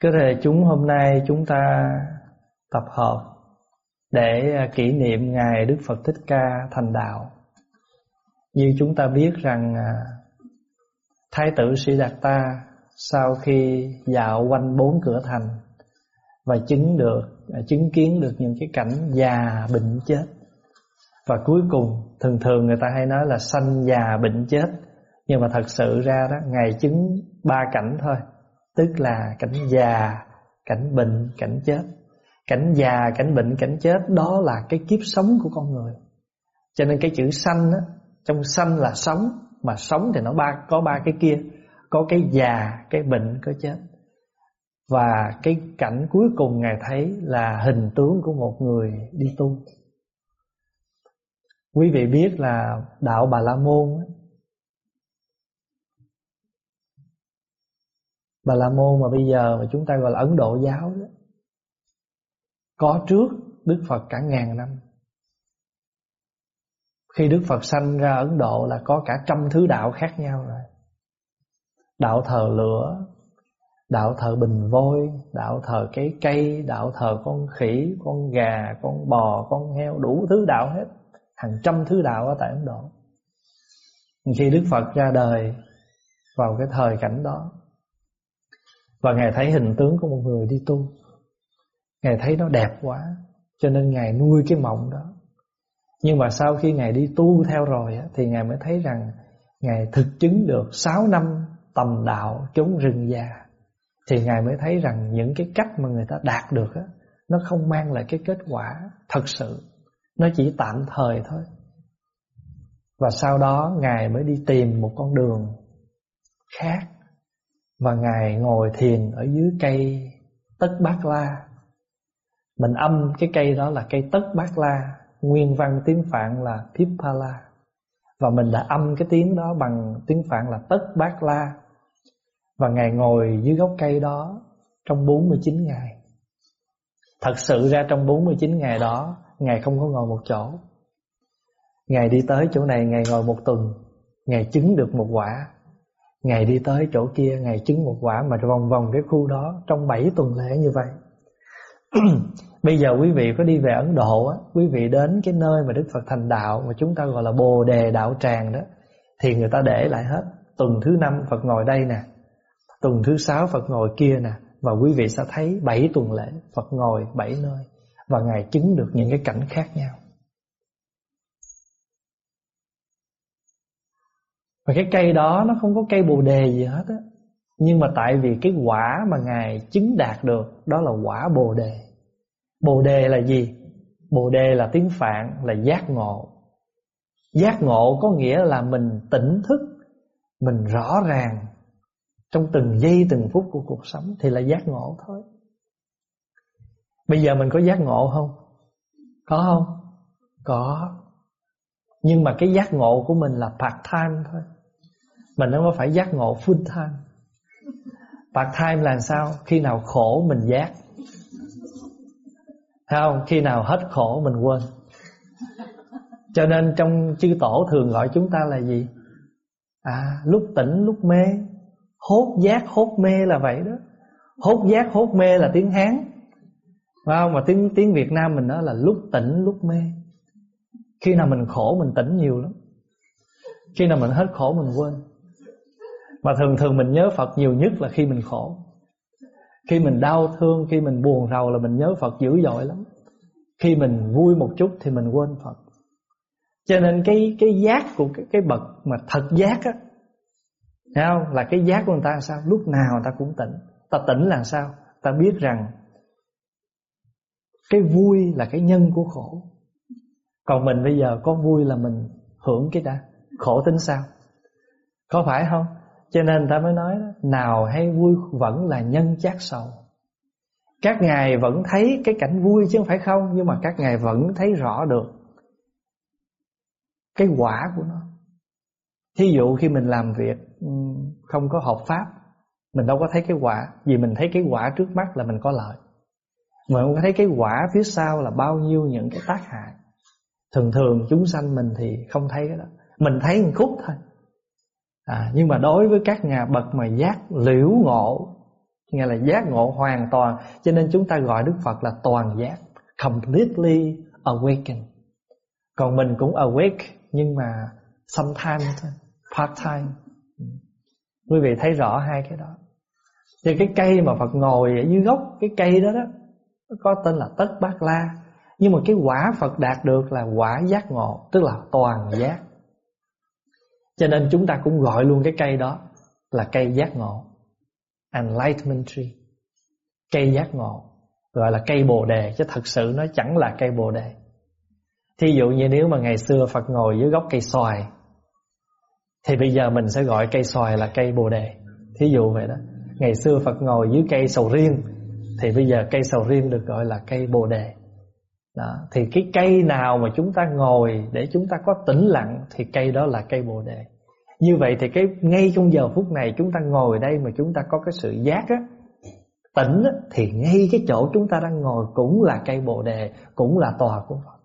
Cái thể chúng hôm nay chúng ta tập hợp để à, kỷ niệm ngày Đức Phật Thích Ca thành đạo. Như chúng ta biết rằng à, Thái tử Sĩ Đạt Ta sau khi dạo quanh bốn cửa thành và chứng được à, chứng kiến được những cái cảnh già bệnh chết. Và cuối cùng, thường thường người ta hay nói là sanh già bệnh chết. Nhưng mà thật sự ra đó, ngài chứng ba cảnh thôi tức là cảnh già, cảnh bệnh, cảnh chết. Cảnh già, cảnh bệnh, cảnh chết, đó là cái kiếp sống của con người. Cho nên cái chữ sanh á, trong sanh là sống, mà sống thì nó ba, có ba cái kia. Có cái già, cái bệnh có chết. Và cái cảnh cuối cùng ngài thấy là hình tướng của một người đi tu. Quý vị biết là đạo bà la môn Bà La Môn mà bây giờ mà chúng ta gọi là Ấn Độ giáo đó, có trước Đức Phật cả ngàn năm. Khi Đức Phật sanh ra Ấn Độ là có cả trăm thứ đạo khác nhau rồi. Đạo thờ lửa, đạo thờ bình vôi, đạo thờ cái cây, đạo thờ con khỉ, con gà, con bò, con heo, đủ thứ đạo hết. Hàng trăm thứ đạo ở tại Ấn Độ. Khi Đức Phật ra đời vào cái thời cảnh đó và Ngài thấy hình tướng của một người đi tu. Ngài thấy nó đẹp quá Cho nên Ngài nuôi cái mộng đó. Nhưng mà sau khi Ngài đi tu theo rồi Thì Ngài mới thấy rằng Ngài thực chứng được 6 năm tầm đạo chống rừng già. Thì Ngài mới thấy rằng những cái cách mà người ta đạt được á, Nó không mang lại cái kết quả thật sự. Nó chỉ tạm thời thôi. Và sau đó Ngài mới đi tìm một con đường khác và Ngài ngồi thiền ở dưới cây Tất Bát La. Mình âm cái cây đó là cây Tất Bát La. Nguyên văn tiếng Phạn là Pipala. Và mình đã âm cái tiếng đó bằng tiếng Phạn là Tất Bát La. Và Ngài ngồi dưới gốc cây đó trong 49 ngày. Thật sự ra trong 49 ngày đó, Ngài không có ngồi một chỗ. Ngài đi tới chỗ này, Ngài ngồi một tuần. Ngài chứng được một quả. Ngày đi tới chỗ kia Ngày chứng một quả mà vòng vòng cái khu đó Trong 7 tuần lễ như vậy. Bây giờ quý vị có đi về Ấn Độ á, Quý vị đến cái nơi mà Đức Phật thành đạo Mà chúng ta gọi là Bồ Đề Đạo Tràng đó Thì người ta để lại hết. Tuần thứ năm Phật ngồi đây nè Tuần thứ sáu Phật ngồi kia nè Và quý vị sẽ thấy 7 tuần lễ Phật ngồi 7 nơi Và Ngài chứng được những cái cảnh khác nhau. Và cái cây đó nó không có cây bồ đề gì hết á Nhưng mà tại vì cái quả mà Ngài chứng đạt được, Đó là quả bồ đề Bồ đề là gì? Bồ đề là tiếng Phạn, là giác ngộ Giác ngộ có nghĩa là mình tỉnh thức, Mình rõ ràng Trong từng giây, từng phút của cuộc sống Thì là giác ngộ thôi Bây giờ mình có giác ngộ không? Có không? Có Nhưng mà cái giác ngộ của mình là part time thôi mình không có phải giác ngộ full time, Part time là sao? Khi nào khổ mình giác. Thấy không? Khi nào hết khổ mình quên. Cho nên trong chư tổ thường gọi chúng ta là gì? À lúc tỉnh, lúc mê. Hốt giác, hốt mê là vậy đó. Hốt giác, hốt mê là tiếng Hán. Phải không? Mà tiếng tiếng Việt Nam mình nói là lúc tỉnh, lúc mê. Khi nào mình khổ, mình tỉnh nhiều lắm. Khi nào mình hết khổ, mình quên mà thường thường mình nhớ Phật nhiều nhất là khi mình khổ Khi mình đau thương, khi mình buồn rầu là mình nhớ Phật dữ dội lắm Khi mình vui một chút thì mình quên Phật Cho nên cái cái giác của cái, cái bậc mà thật giác á Thấy không? Là cái giác của người ta là sao? Lúc nào người ta cũng tỉnh Ta tỉnh là sao? Ta biết rằng Cái vui là cái nhân của khổ Còn mình bây giờ có vui là mình hưởng cái đã Khổ tính sao? Có phải không? Cho nên ta mới nói đó, Nào hay vui vẫn là nhân chát sầu. Các ngài vẫn thấy cái cảnh vui chứ không phải không Nhưng mà các ngài vẫn thấy rõ được Cái quả của nó. Thí dụ khi mình làm việc ừ, Không có hợp pháp Mình đâu có thấy cái quả Vì mình thấy cái quả trước mắt là mình có lợi. Mình không có thấy cái quả phía sau là bao nhiêu những cái tác hại. Thường thường chúng sanh mình thì không thấy cái đó. Mình thấy một khúc thôi à, nhưng mà đối với các nhà bậc mà giác liễu ngộ Nghe là giác ngộ hoàn toàn Cho nên chúng ta gọi Đức Phật là toàn giác Completely awakened. Còn mình cũng awake Nhưng mà sometimes thôi Part time ừ. Quý vị thấy rõ hai cái đó. Thì cái cây mà Phật ngồi ở dưới gốc Cái cây đó đó Nó có tên là Tất Bát La. Nhưng mà cái quả Phật đạt được là quả giác ngộ Tức là toàn giác. Cho nên chúng ta cũng gọi luôn cái cây đó Là cây giác ngộ. Enlightenment tree. Cây giác ngộ, Gọi là cây bồ đề, Chứ thật sự nó chẳng là cây bồ đề. Thí dụ như nếu mà ngày xưa Phật ngồi dưới gốc cây xoài, Thì bây giờ mình sẽ gọi cây xoài là cây bồ đề. Thí dụ vậy đó. Ngày xưa Phật ngồi dưới cây sầu riêng, Thì bây giờ cây sầu riêng được gọi là cây bồ đề đó. Thì cái cây nào mà chúng ta ngồi Để chúng ta có tĩnh lặng Thì cây đó là cây bồ đề. Như vậy thì cái ngay trong giờ phút này Chúng ta ngồi đây mà chúng ta có cái sự giác á Tỉnh á, thì ngay cái chỗ chúng ta đang ngồi Cũng là cây bồ đề Cũng là tòa của Phật.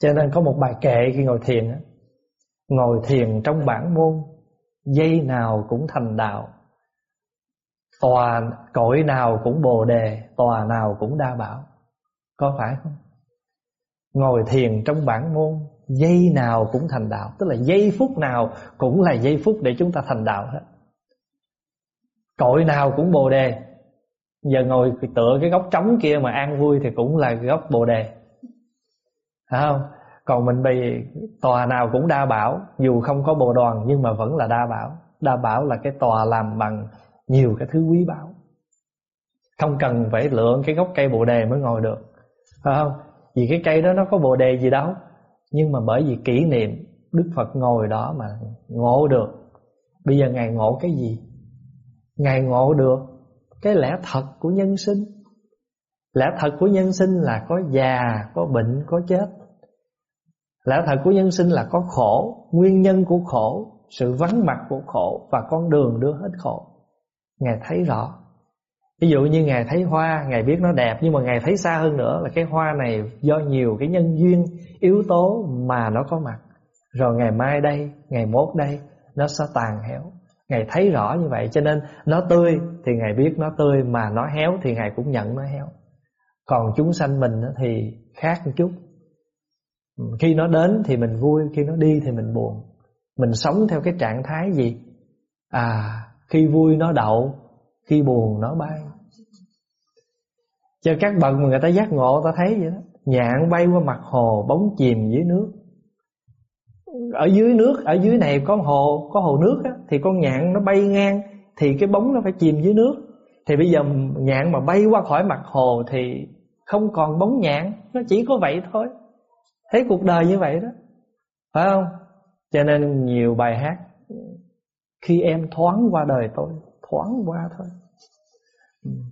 Cho nên có một bài kệ khi ngồi thiền á Ngồi thiền trong bản môn Dây nào cũng thành đạo Tòa cõi nào cũng bồ đề Tòa nào cũng đa bảo. Có phải không? Ngồi thiền trong bản môn, Giây nào cũng thành đạo. Tức là giây phút nào cũng là giây phút để chúng ta thành đạo hết. Cội nào cũng bồ đề. Giờ ngồi tựa cái góc trống kia mà an vui Thì cũng là góc bồ đề. Phải không? Còn mình bị tòa nào cũng đa bảo, Dù không có bồ đoàn nhưng mà vẫn là đa bảo. Đa bảo là cái tòa làm bằng nhiều cái thứ quý bảo Không cần phải lựa cái gốc cây bồ đề mới ngồi được. Phải không? Vì cái cây đó nó có bồ đề gì đâu. Nhưng mà bởi vì kỷ niệm Đức Phật ngồi đó mà ngộ được. Bây giờ Ngài ngộ cái gì? Ngài ngộ được Cái lẽ thật của nhân sinh. Lẽ thật của nhân sinh là có già, có bệnh, có chết. Lẽ thật của nhân sinh là có khổ Nguyên nhân của khổ Sự vắng mặt của khổ Và con đường đưa hết khổ. Ngài thấy rõ. Ví dụ như Ngài thấy hoa Ngài biết nó đẹp Nhưng mà Ngài thấy xa hơn nữa là cái hoa này Do nhiều cái nhân duyên Yếu tố mà nó có mặt. Rồi ngày mai đây, ngày mốt đây Nó sẽ tàn héo. Ngài thấy rõ như vậy cho nên Nó tươi thì Ngài biết nó tươi Mà nó héo thì Ngài cũng nhận nó héo. Còn chúng sanh mình thì khác một chút. Khi nó đến thì mình vui Khi nó đi thì mình buồn. Mình sống theo cái trạng thái gì? À khi vui nó đậu khi buồn nó bay. Cho các bậc mà người ta giác ngộ Ta thấy vậy đó. Nhạn bay qua mặt hồ Bóng chìm dưới nước. Ở dưới nước Ở dưới này có hồ có hồ nước á, Thì con nhạn nó bay ngang Thì cái bóng nó phải chìm dưới nước. Thì bây giờ nhạn mà bay qua khỏi mặt hồ Thì không còn bóng nhạn Nó chỉ có vậy thôi. Thấy cuộc đời như vậy đó. Phải không? Cho nên nhiều bài hát khi em thoáng qua đời tôi Thoáng qua thôi. Ừ.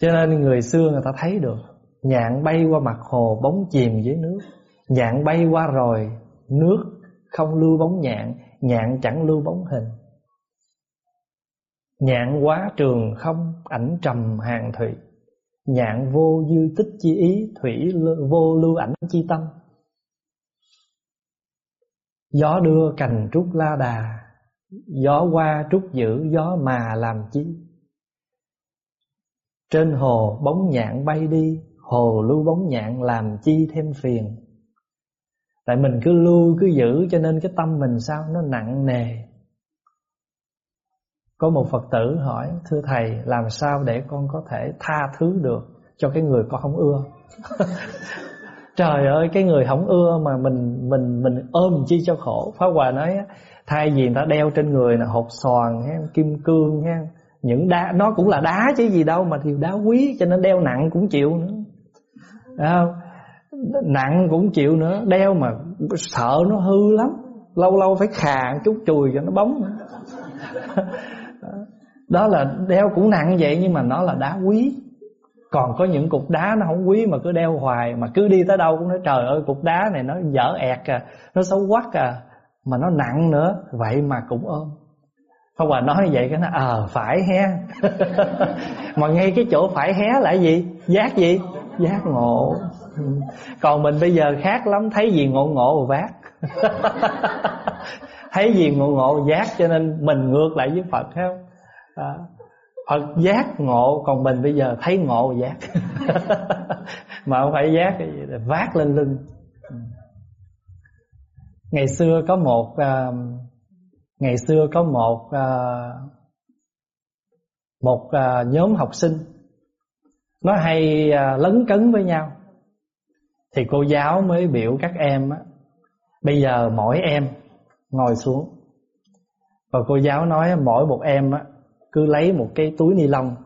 Cho nên người xưa người ta thấy được, Nhạn bay qua mặt hồ bóng chìm dưới nước, Nhạn bay qua rồi Nước không lưu bóng nhạn Nhạn chẳng lưu bóng hình. Nhạn quá trường không ảnh trầm hàng thủy, Nhạn vô dư tích chi ý, Thủy vô lưu ảnh chi tâm. Gió đưa cành trúc la đà, Gió qua trúc giữ gió mà làm chi? Trên hồ bóng nhạn bay đi, Hồ lưu bóng nhạn làm chi thêm phiền. Tại mình cứ lưu, cứ giữ, cho nên cái tâm mình sao? Nó nặng nề. Có một Phật tử hỏi, Thưa Thầy, làm sao để con có thể tha thứ được Cho cái người con không ưa? Trời ơi, cái người không ưa mà mình mình mình ôm chi cho khổ. Pháp Hòa nói thay vì người ta đeo trên người là hột xoàn kim cương những đá nó cũng là đá chứ gì đâu mà thì đá quý cho nên đeo nặng cũng chịu nữa. Không? Nặng cũng chịu nữa, đeo mà sợ nó hư lắm. Lâu lâu phải khà chút chùi cho nó bóng nữa. Đó là đeo cũng nặng vậy nhưng mà nó là đá quý còn có những cục đá nó không quý mà cứ đeo hoài Mà cứ đi tới đâu cũng nói trời ơi cục đá này nó dở ẹt à Nó xấu quắc à Mà nó nặng nữa Vậy mà cũng ôm Pháp Hòa à, nói vậy cái nó ờ à, phải hé. Mà ngay cái chỗ phải hé là gì? Giác gì? Giác ngộ. Còn mình bây giờ khác lắm Thấy gì ngộ ngộ vác. Thấy gì ngộ ngộ giác Cho nên mình ngược lại với Phật không? À, Phật giác ngộ Còn mình bây giờ thấy ngộ giác Mà không phải giác cái gì là Vác lên lưng. Ngày xưa có một uh, Ngày xưa có một à, Một à, nhóm học sinh Nó hay à, lấn cấn với nhau. Thì cô giáo mới biểu các em á, Bây giờ mỗi em ngồi xuống. Và cô giáo nói mỗi một em á, cứ lấy một cái túi ni lông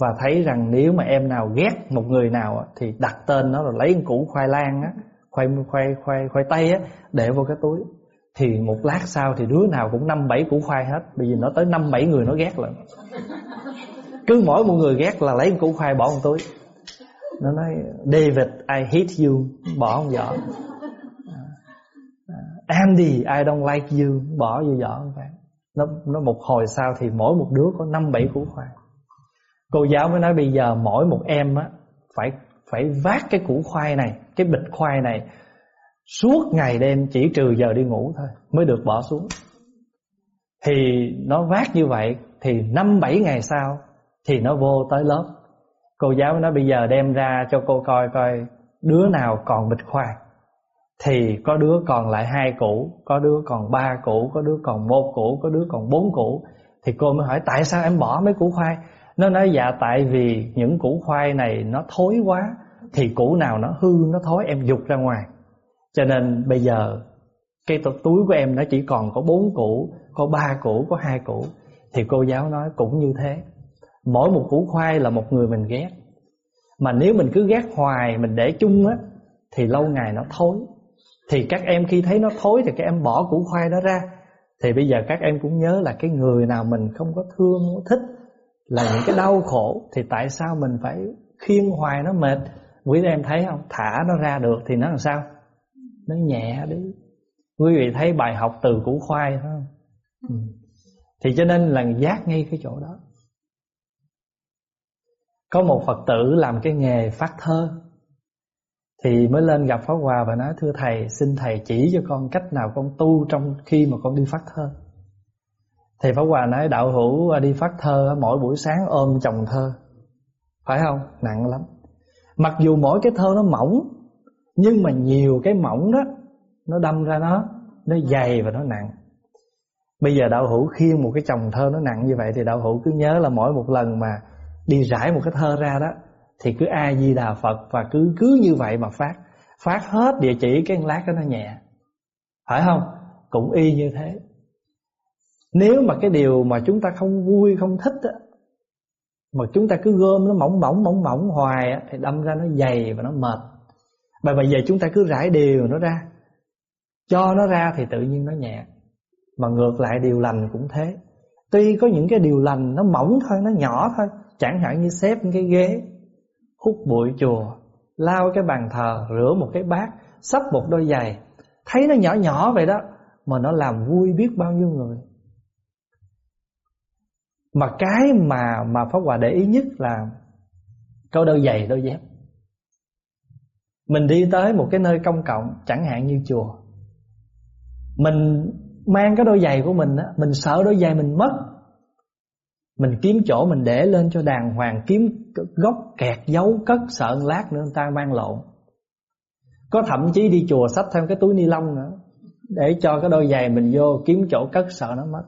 Và thấy rằng nếu mà em nào ghét một người nào á, Thì đặt tên nó rồi lấy một củ khoai lang á khoai khoai khoai khoai tây á để vô cái túi thì một lát sau thì đứa nào cũng năm bảy củ khoai hết. Bởi vì nó tới năm bảy người nó ghét lận. Cứ mỗi một người ghét là lấy một củ khoai bỏ một túi. Nó nói, David, I hate you. Bỏ không giỏ. À, Andy, I don't like you. Bỏ vô giỏ nó nó một hồi sau thì mỗi một đứa có năm bảy củ khoai. Cô giáo mới nói bây giờ mỗi một em á, phải phải vác cái củ khoai này, cái bịch khoai này suốt ngày đêm chỉ trừ giờ đi ngủ thôi, mới được bỏ xuống. Thì nó vác như vậy, thì năm bảy ngày sau thì nó vô tới lớp. Cô giáo nó bây giờ đem ra cho cô coi coi đứa nào còn bịch khoai. Thì có đứa còn lại hai củ, có đứa còn ba củ, có đứa còn một củ, có đứa còn bốn củ. Thì cô mới hỏi, tại sao em bỏ mấy củ khoai? Nó nói dạ tại vì những củ khoai này nó thối quá, thì củ nào nó hư, nó thối, em dục ra ngoài cho nên bây giờ cái túi của em nó chỉ còn có bốn củ, có ba củ, có hai củ. Thì cô giáo nói cũng như thế. Mỗi một củ khoai là một người mình ghét. Mà nếu mình cứ ghét hoài, mình để chung á, thì lâu ngày nó thối. Thì các em khi thấy nó thối thì các em bỏ củ khoai đó ra. Thì bây giờ các em cũng nhớ là cái người nào mình không có thương, không có thích là những cái đau khổ. Thì tại sao mình phải khiêng hoài nó mệt? Quý em thấy không? Thả nó ra được thì nó làm sao? Nó nhẹ đi. Quý vị thấy bài học từ củ khoai phải không? Ừ. thì cho nên là giác ngay cái chỗ đó. Có một phật tử làm cái nghề phát thơ thì mới lên gặp pháp hòa và nói thưa thầy xin thầy chỉ cho con cách nào con tu trong khi mà con đi phát thơ. Thì pháp hòa nói đạo hữu đi phát thơ mỗi buổi sáng ôm chồng thơ. Phải không? Nặng lắm. Mặc dù mỗi cái thơ nó mỏng nhưng mà nhiều cái mỏng đó Nó đâm ra nó Nó dày và nó nặng. Bây giờ đạo hữu khiêng một cái chồng thơ nó nặng như vậy Thì đạo hữu cứ nhớ là mỗi một lần mà Đi rải một cái thơ ra đó Thì cứ A-di-đà Phật Và cứ cứ như vậy mà phát. Phát hết địa chỉ cái lát đó nó nhẹ. Phải không? Cũng y như thế. Nếu mà cái điều mà chúng ta không vui, không thích á mà chúng ta cứ gom nó mỏng mỏng mỏng mỏng hoài á, thì đâm ra nó dày và nó mệt. Và bây giờ chúng ta cứ rải đều nó ra. Cho nó ra thì tự nhiên nó nhẹ. Mà ngược lại điều lành cũng thế. Tuy có những cái điều lành nó mỏng thôi, nó nhỏ thôi. Chẳng hạn như xếp cái ghế, hút bụi chùa lao cái bàn thờ, rửa một cái bát sắp một đôi giày. Thấy nó nhỏ nhỏ vậy đó, mà nó làm vui biết bao nhiêu người. Mà cái mà mà Pháp Hòa để ý nhất là Câu đôi giày, đôi dép. Mình đi tới một cái nơi công cộng, Chẳng hạn như chùa. Mình mang cái đôi giày của mình á, Mình sợ đôi giày mình mất. Mình kiếm chỗ mình để lên cho đàng hoàng, Kiếm gốc kẹt, dấu cất, Sợ lát nữa người ta mang lộn. Có thậm chí đi chùa xách thêm cái túi ni lông nữa, Để cho cái đôi giày mình vô Kiếm chỗ cất, sợ nó mất.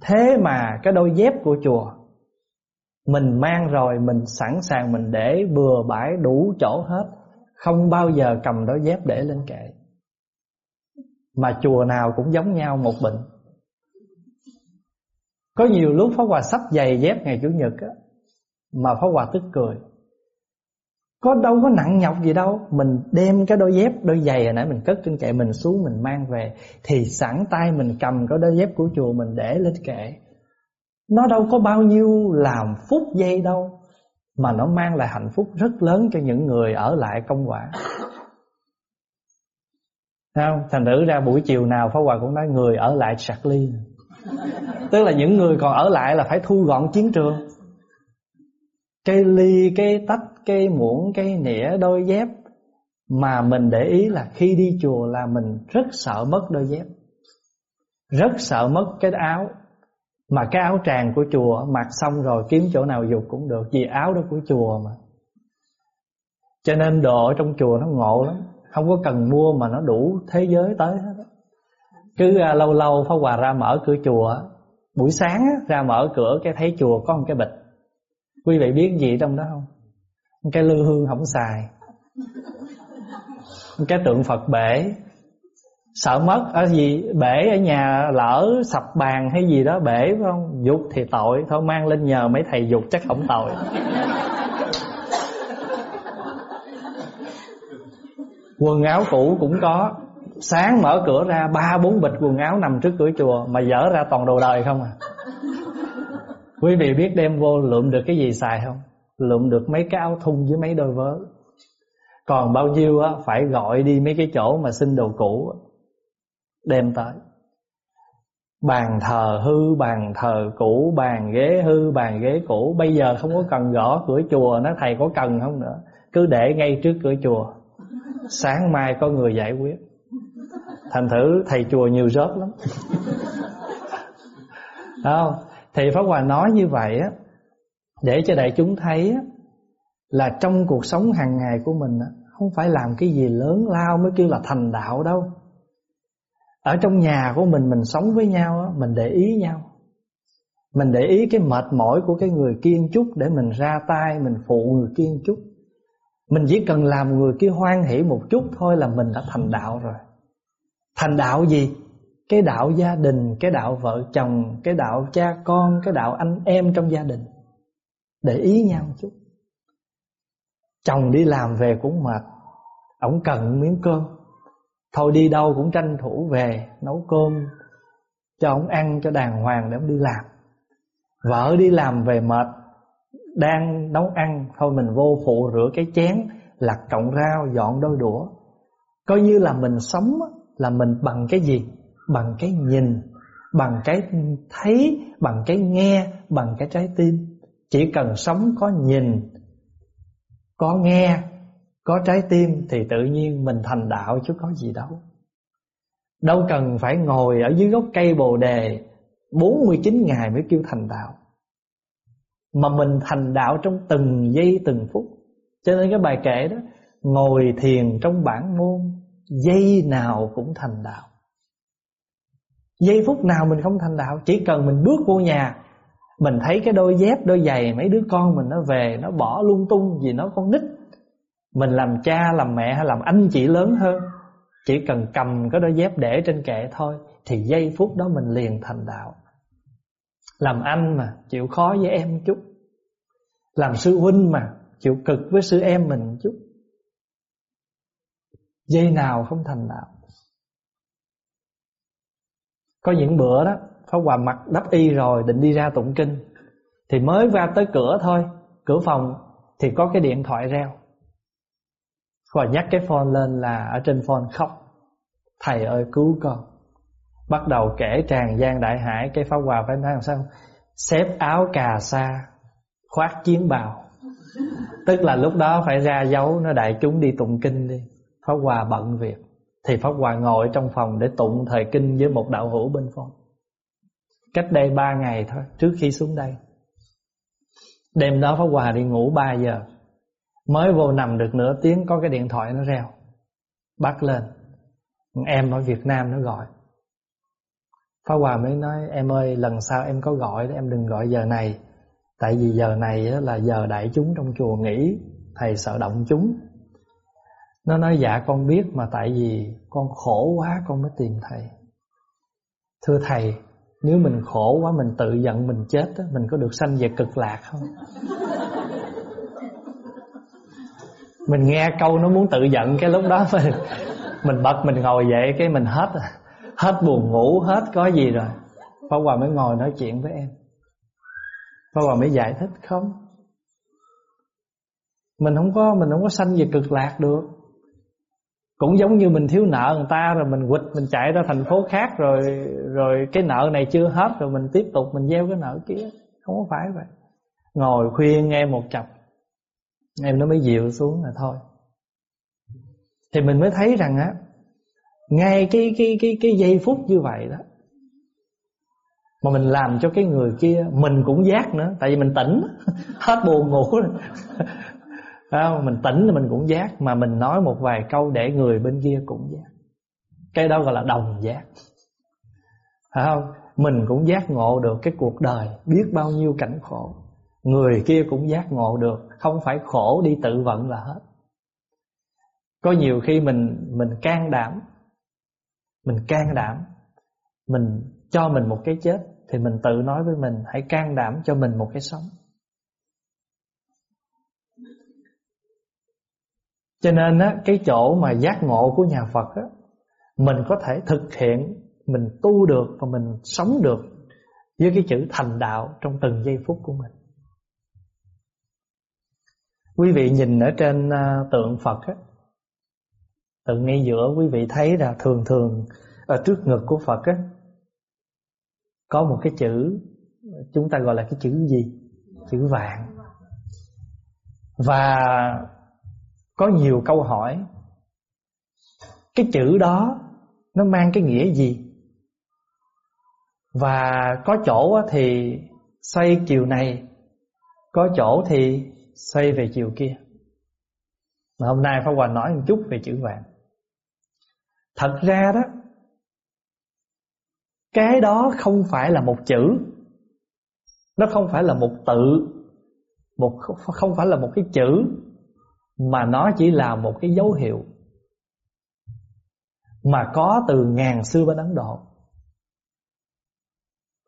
Thế mà cái đôi dép của chùa, Mình mang rồi, mình sẵn sàng mình để bừa bãi đủ chỗ hết. Không bao giờ cầm đôi dép để lên kệ. Mà chùa nào cũng giống nhau một bệnh Có nhiều lúc Pháp Hòa sắp giày dép ngày Chủ nhật á Mà Pháp Hòa tức cười. Có đâu có nặng nhọc gì đâu Mình đem cái đôi dép, đôi giày hồi nãy mình cất trên kệ Mình xuống mình mang về Thì sẵn tay mình cầm cái đôi dép của chùa Mình để lên kệ. Nó đâu có bao nhiêu làm phút giây đâu. Mà nó mang lại hạnh phúc rất lớn Cho những người ở lại công quả. Không? Thành thử ra buổi chiều nào Pháp Hòa cũng nói Người ở lại sạc ly Tức là những người còn ở lại là phải thu gọn chiến trường. Cái ly, cái tách cái muỗng, cái nĩa, đôi dép Mà mình để ý là khi đi chùa là mình rất sợ mất đôi dép. Rất sợ mất cái áo. Mà cái áo tràng của chùa Mặc xong rồi kiếm chỗ nào dục cũng được Vì áo đó của chùa mà. Cho nên đồ ở trong chùa nó ngộ lắm Không có cần mua mà nó đủ thế giới tới hết Cứ à, lâu lâu Pháp Hòa ra mở cửa chùa Buổi sáng ra mở cửa cái thấy chùa có một cái bịch. Quý vị biết gì trong đó không? Cái lư hương không xài. Cái tượng Phật bể. Sợ mất ở gì Bể ở nhà lỡ sập bàn hay gì đó bể phải không? Dục thì tội Thôi mang lên nhờ mấy thầy dục chắc không tội. Quần áo cũ cũng có. Sáng mở cửa ra ba bốn bịch quần áo nằm trước cửa chùa Mà dở ra toàn đồ đời không à? Quý vị biết đem vô lượm được cái gì xài không? Lượm được mấy cái áo thun với mấy đôi vớ. Còn bao nhiêu á Phải gọi đi mấy cái chỗ mà xin đồ cũ Đem tới. Bàn thờ hư, bàn thờ cũ, bàn ghế hư, bàn ghế cũ. Bây giờ không có cần gõ cửa chùa Nó thầy có cần không nữa. Cứ để ngay trước cửa chùa. Sáng mai có người giải quyết. Thành thử thầy chùa nhiều rớt lắm. Không? Thì Pháp Hòa nói như vậy á Để cho đại chúng thấy á, Là trong cuộc sống hàng ngày của mình á, Không phải làm cái gì lớn lao mới kêu là thành đạo đâu. Ở trong nhà của mình Mình sống với nhau á, Mình để ý nhau. Mình để ý cái mệt mỏi của cái người kiên chút Để mình ra tay Mình phụ người kiên chút Mình chỉ cần làm người kia hoan hỷ một chút thôi Là mình đã thành đạo rồi. Thành đạo gì? Cái đạo gia đình, cái đạo vợ chồng, cái đạo cha con, cái đạo anh em trong gia đình. Để ý nhau một chút. Chồng đi làm về cũng mệt. Ông cần miếng cơm. Thôi đi đâu cũng tranh thủ về Nấu cơm Cho ông ăn cho đàng hoàng để ông đi làm Vợ đi làm về mệt Đang nấu ăn Thôi mình vô phụ rửa cái chén Lặt cọng rau dọn đôi đũa Coi như là mình sống là mình bằng cái gì? Bằng cái nhìn, bằng cái thấy, bằng cái nghe, bằng cái trái tim. Chỉ cần sống có nhìn, có nghe, có trái tim thì tự nhiên mình thành đạo chứ có gì đâu. Đâu cần phải ngồi ở dưới gốc cây bồ đề 49 ngày mới kêu thành đạo. Mà mình thành đạo trong từng giây từng phút. Cho nên cái bài kể đó, ngồi thiền trong bản môn Giây nào cũng thành đạo Giây phút nào mình không thành đạo Chỉ cần mình bước vô nhà Mình thấy cái đôi dép, đôi giày Mấy đứa con mình nó về Nó bỏ lung tung vì nó con nít mình làm cha, làm mẹ hay làm anh chị lớn hơn. Chỉ cần cầm cái đôi dép để trên kệ thôi Thì giây phút đó mình liền thành đạo. Làm anh mà chịu khó với em chút. Làm sư huynh mà chịu cực với sư em mình chút. Dây nào không thành đạo. Có những bữa đó Pháp Hòa mặc đắp y rồi Định đi ra tụng kinh. Thì mới ra tới cửa thôi Cửa phòng thì có cái điện thoại reo. Hòa nhắc cái phone lên là Ở trên phone khóc. Thầy ơi, cứu con. Bắt đầu kể tràn gian đại hải, Cái Pháp Hòa phải nói làm sao? Xếp áo cà sa, Khoác chiến bào. Tức là lúc đó phải ra dấu, Nó đại chúng đi tụng kinh đi. Pháp Hòa bận việc. Thì Pháp Hòa ngồi trong phòng để tụng thời kinh với một đạo hữu bên phòng Cách đây ba ngày thôi, Trước khi xuống đây. Đêm đó Pháp Hòa đi ngủ 3 giờ. Mới vô nằm được nửa tiếng, Có cái điện thoại nó reo. Bắt lên. Em ở Việt Nam nó gọi. Phá Hòa mới nói, Em ơi, lần sau em có gọi Em đừng gọi giờ này. Tại vì giờ này là giờ đại chúng trong chùa nghỉ, Thầy sợ động chúng. Nó nói dạ con biết, mà tại vì con khổ quá, con mới tìm thầy. Thưa thầy, Nếu mình khổ quá, mình tự giận mình chết Mình có được sanh về cực lạc không? Mình nghe câu nó muốn tự giận Cái lúc đó mình, mình bật mình ngồi dậy Cái mình hết à. Hết buồn ngủ hết có gì rồi. Pháp Hòa mới ngồi nói chuyện với em. Pháp Hòa mới giải thích không. Mình không có Mình không có sanh về cực lạc được. Cũng giống như mình thiếu nợ người ta rồi mình quỵt mình chạy ra thành phố khác rồi rồi cái nợ này chưa hết rồi mình tiếp tục mình gieo cái nợ kia. Không có phải vậy. Ngồi khuyên nghe một chập em nó mới dịu xuống là thôi. Thì mình mới thấy rằng á ngay cái cái cái cái giây phút như vậy đó mà mình làm cho cái người kia mình cũng giác nữa tại vì mình tỉnh hết buồn ngủ rồi. À, mình tỉnh thì mình cũng giác mà mình nói một vài câu để người bên kia cũng giác. Cái đó gọi là đồng giác. Phải không? Mình cũng giác ngộ được cái cuộc đời biết bao nhiêu cảnh khổ. Người kia cũng giác ngộ được không phải khổ đi tự vận là hết. Có nhiều khi mình mình can đảm, mình can đảm, mình cho mình một cái chết thì mình tự nói với mình, hãy can đảm cho mình một cái sống. Cho nên á, cái chỗ mà giác ngộ của nhà Phật á, mình có thể thực hiện, mình tu được và mình sống được với cái chữ thành đạo trong từng giây phút của mình quý vị nhìn ở trên à, tượng Phật á, tượng ngay giữa, quý vị thấy là thường thường ở trước ngực của Phật á, có một cái chữ, chúng ta gọi là cái chữ gì? Chữ vạn và có nhiều câu hỏi, cái chữ đó nó mang cái nghĩa gì? Và có chỗ thì xoay chiều này, có chỗ thì xoay về chiều kia mà hôm nay Pháp Hòa nói một chút về chữ vàng. thật ra đó, cái đó không phải là một chữ nó không phải là một tự, một không phải là một cái chữ, mà nó chỉ là một cái dấu hiệu mà có từ ngàn xưa bên Ấn Độ.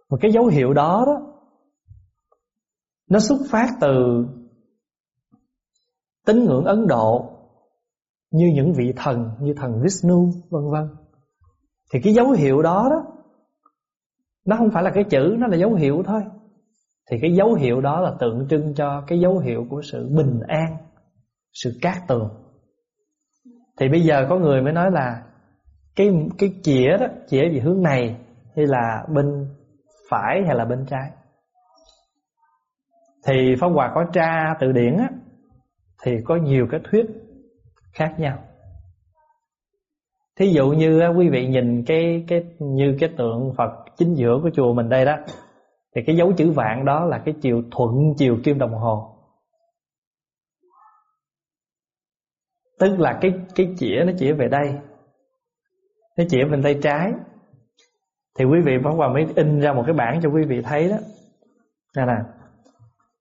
Và cái dấu hiệu đó đó, nó xuất phát từ tín ngưỡng Ấn Độ như những vị thần như thần Vishnu vân vân. Thì cái dấu hiệu đó đó nó không phải là cái chữ nó là dấu hiệu thôi. Thì cái dấu hiệu đó là tượng trưng cho cái dấu hiệu của sự bình an, sự cát tường. Thì bây giờ có người mới nói là cái cái chĩa đó chĩa về hướng này hay là bên phải hay là bên trái thì phong hòa có tra từ điển á thì có nhiều cái thuyết khác nhau. Thí dụ như quý vị nhìn cái cái như cái tượng phật chính giữa của chùa mình đây đó, thì cái dấu chữ vạn đó là cái chiều thuận chiều kim đồng hồ. Tức là cái cái chĩa nó chỉ về đây, nó chỉ bên tay trái. Thì quý vị Pháp Hòa mới in ra một cái bảng cho quý vị thấy đó. Nè nè,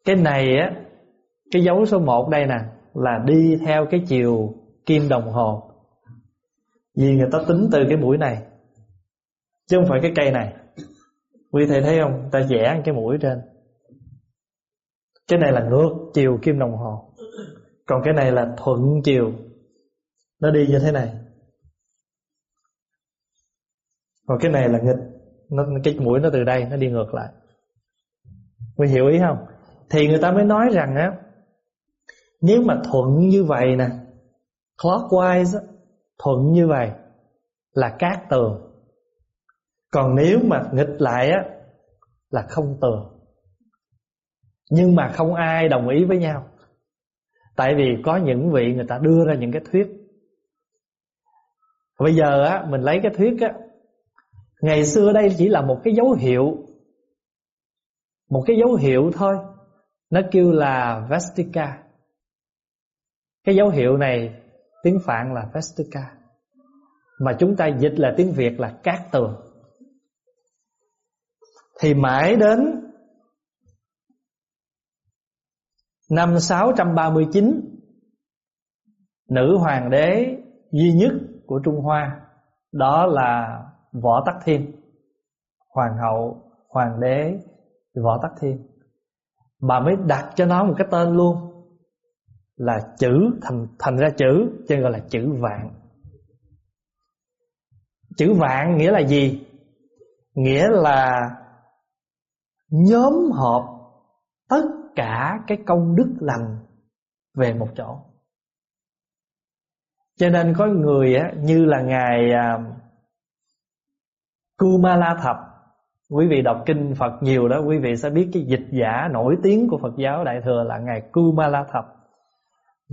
Cái này á cái dấu số 1 đây nè, Là đi theo cái chiều kim đồng hồ. Vì người ta tính từ cái mũi này, Chứ không phải cái cây này. Quý thầy thấy không? Ta vẽ cái mũi trên. Cái này là ngược chiều kim đồng hồ. Còn cái này là thuận chiều. Nó đi như thế này. Còn cái này là nghịch. Nó, cái mũi nó từ đây, nó đi ngược lại. Quý hiểu ý không? Thì người ta mới nói rằng á nếu mà thuận như vậy nè, clockwise thuận như vậy là cát tường. Còn nếu mà nghịch lại á, là không tường. Nhưng mà không ai đồng ý với nhau. Tại vì có những vị người ta đưa ra những cái thuyết. Bây giờ á, mình lấy cái thuyết á, Ngày xưa đây chỉ là một cái dấu hiệu, Một cái dấu hiệu thôi. Nó kêu là Vestica cái dấu hiệu này Tiếng Phạn là Vestica Mà chúng ta dịch là tiếng Việt là cát tường. Thì mãi đến Năm 639 Nữ hoàng đế duy nhất của Trung Hoa Đó là Võ Tắc Thiên. Hoàng hậu, hoàng đế Võ Tắc Thiên. Bà mới đặt cho nó một cái tên luôn. Là chữ Thành thành ra chữ Cho nên gọi là chữ vạn. Chữ vạn nghĩa là gì? Nghĩa là Nhóm họp Tất cả cái công đức lành Về một chỗ. Cho nên có người á, như là Ngài à, Kumala Thập Quý vị đọc kinh Phật nhiều đó Quý vị sẽ biết cái dịch giả nổi tiếng của Phật giáo Đại Thừa là Ngài Kumala Thập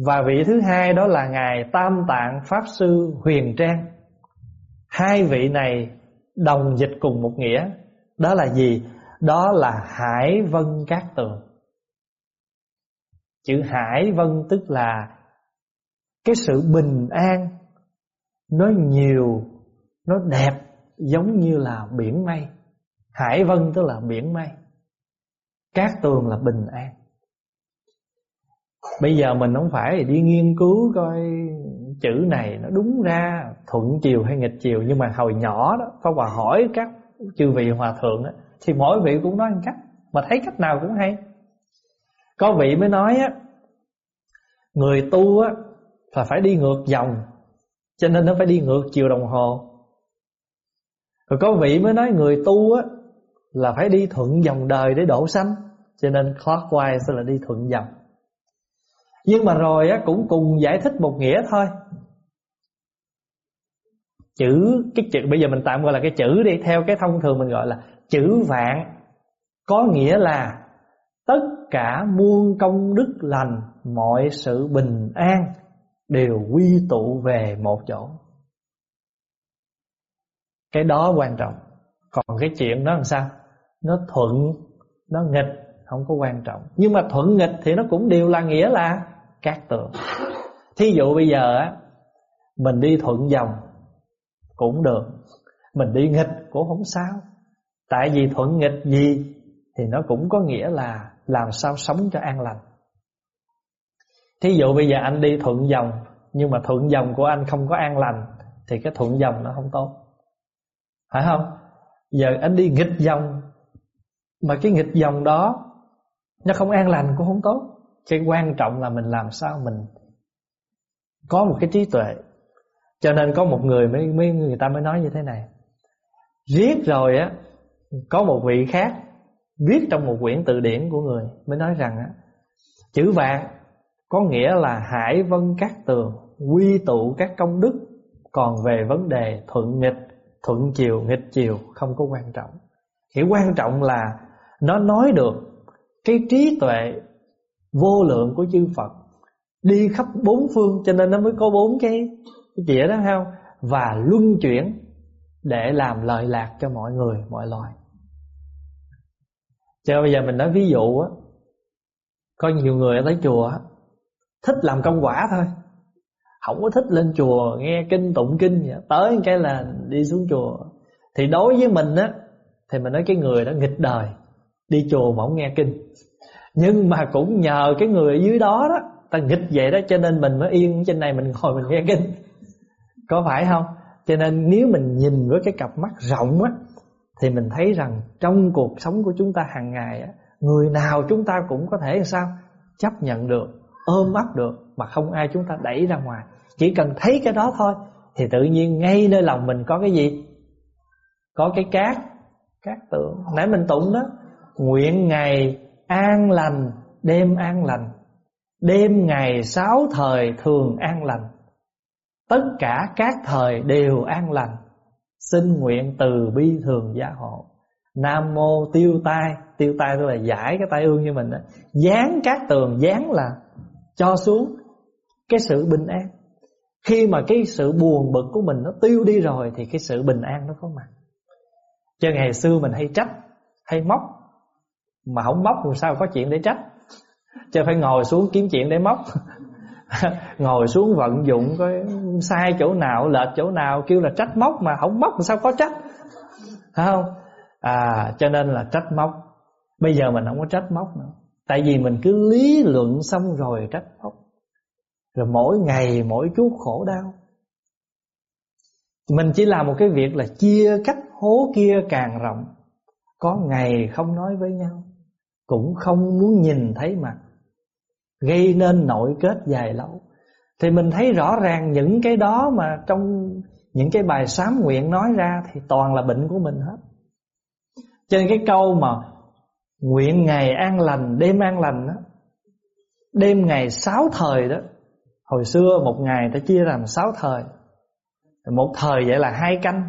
và vị thứ hai đó là Ngài Tam Tạng Pháp Sư Huyền Trang. Hai vị này đồng dịch cùng một nghĩa. Đó là gì? Đó là hải vân cát tường. Chữ hải vân tức là Cái sự bình an. Nó nhiều, Nó đẹp Giống như là biển mây. Hải vân tức là biển mây. Cát tường là bình an. Bây giờ mình không phải đi nghiên cứu coi chữ này nó đúng ra thuận chiều hay nghịch chiều, nhưng mà hồi nhỏ đó, Pháp Hòa hỏi các chư vị hòa thượng á, thì mỗi vị cũng nói một cách, mà thấy cách nào cũng hay. Có vị mới nói á, người tu á, là phải đi ngược dòng, cho nên nó phải đi ngược chiều đồng hồ. Rồi có vị mới nói người tu á, là phải đi thuận dòng đời để đổ sanh, cho nên clockwise là đi thuận dòng. Nhưng mà rồi á, cũng cùng giải thích một nghĩa thôi. Chữ, cái chữ, bây giờ mình tạm gọi là cái chữ đi, Theo cái thông thường mình gọi là chữ vạn. Có nghĩa là Tất cả muôn công đức lành, Mọi sự bình an Đều quy tụ về một chỗ. Cái đó quan trọng. Còn cái chuyện đó làm sao? Nó thuận, Nó nghịch. Không có quan trọng. Nhưng mà thuận nghịch thì nó cũng đều là nghĩa là Cát tường. Thí dụ bây giờ á, Mình đi thuận dòng Cũng được. Mình đi nghịch cũng không sao. Tại vì thuận nghịch gì Thì nó cũng có nghĩa là Làm sao sống cho an lành. Thí dụ bây giờ anh đi thuận dòng, Nhưng mà thuận dòng của anh không có an lành, Thì cái thuận dòng nó không tốt. Phải không? Giờ anh đi nghịch dòng, Mà cái nghịch dòng đó nó không an lành cũng không tốt. Cái quan trọng là mình làm sao mình có một cái trí tuệ. Cho nên có một người mới, mới người ta mới nói như thế này. Viết rồi á có một vị khác viết trong một quyển từ điển của người mới nói rằng á chữ vạn có nghĩa là hải vân các tường quy tụ các công đức còn về vấn đề thuận nghịch thuận chiều nghịch chiều không có quan trọng. Chỉ quan trọng là nó nói được cái trí tuệ vô lượng của chư Phật đi khắp bốn phương, cho nên nó mới có bốn cái cái chĩa đó không? Và luân chuyển để làm lợi lạc cho mọi người, mọi loài. Cho bây giờ mình nói ví dụ á, có nhiều người ở tới chùa thích làm công quả thôi. Không có thích lên chùa nghe kinh, tụng kinh vậy. tới cái là đi xuống chùa. Thì đối với mình á, thì mình nói cái người đó nghịch đời đi chùa mà không nghe kinh. Nhưng mà cũng nhờ cái người ở dưới đó đó, ta nghịch vậy đó, cho nên mình mới yên, trên này mình ngồi mình nghe kinh. Có phải không? Cho nên nếu mình nhìn với cái cặp mắt rộng á, thì mình thấy rằng trong cuộc sống của chúng ta hàng ngày á, người nào chúng ta cũng có thể sao? Chấp nhận được, ôm ấp được, mà không ai chúng ta đẩy ra ngoài. Chỉ cần thấy cái đó thôi, thì tự nhiên ngay nơi lòng mình có cái gì? Có cái cát cát tượng. Nãy mình tụng đó nguyện ngày an lành, đêm an lành. Đêm ngày sáu thời thường an lành. Tất cả các thời đều an lành. Xin nguyện từ bi thường gia hộ. Nam mô tiêu tai. Tiêu tai tức là giải cái tai ương như mình đó dán các tường dán là cho xuống cái sự bình an. Khi mà cái sự buồn bực của mình nó tiêu đi rồi thì cái sự bình an nó có mặt. Cho ngày xưa mình hay trách, hay móc mà không móc làm sao có chuyện để trách? Chứ phải ngồi xuống kiếm chuyện để móc. Ngồi xuống vận dụng coi sai chỗ nào, lệch chỗ nào Kêu là trách móc mà không móc làm sao có trách? Phải không? À cho nên là trách móc. Bây giờ mình không có trách móc nữa. Tại vì mình cứ lý luận xong rồi trách móc. Rồi mỗi ngày mỗi chút khổ đau. Mình chỉ làm một cái việc là chia cách hố kia càng rộng. Có ngày không nói với nhau cũng không muốn nhìn thấy mặt, gây nên nội kết dài lâu. Thì mình thấy rõ ràng những cái đó mà trong những cái bài sám nguyện nói ra thì toàn là bệnh của mình hết. Cho nên cái câu mà nguyện ngày an lành, đêm an lành đó đêm ngày sáu thời đó, hồi xưa một ngày ta chia làm sáu thời. Một thời vậy là hai canh.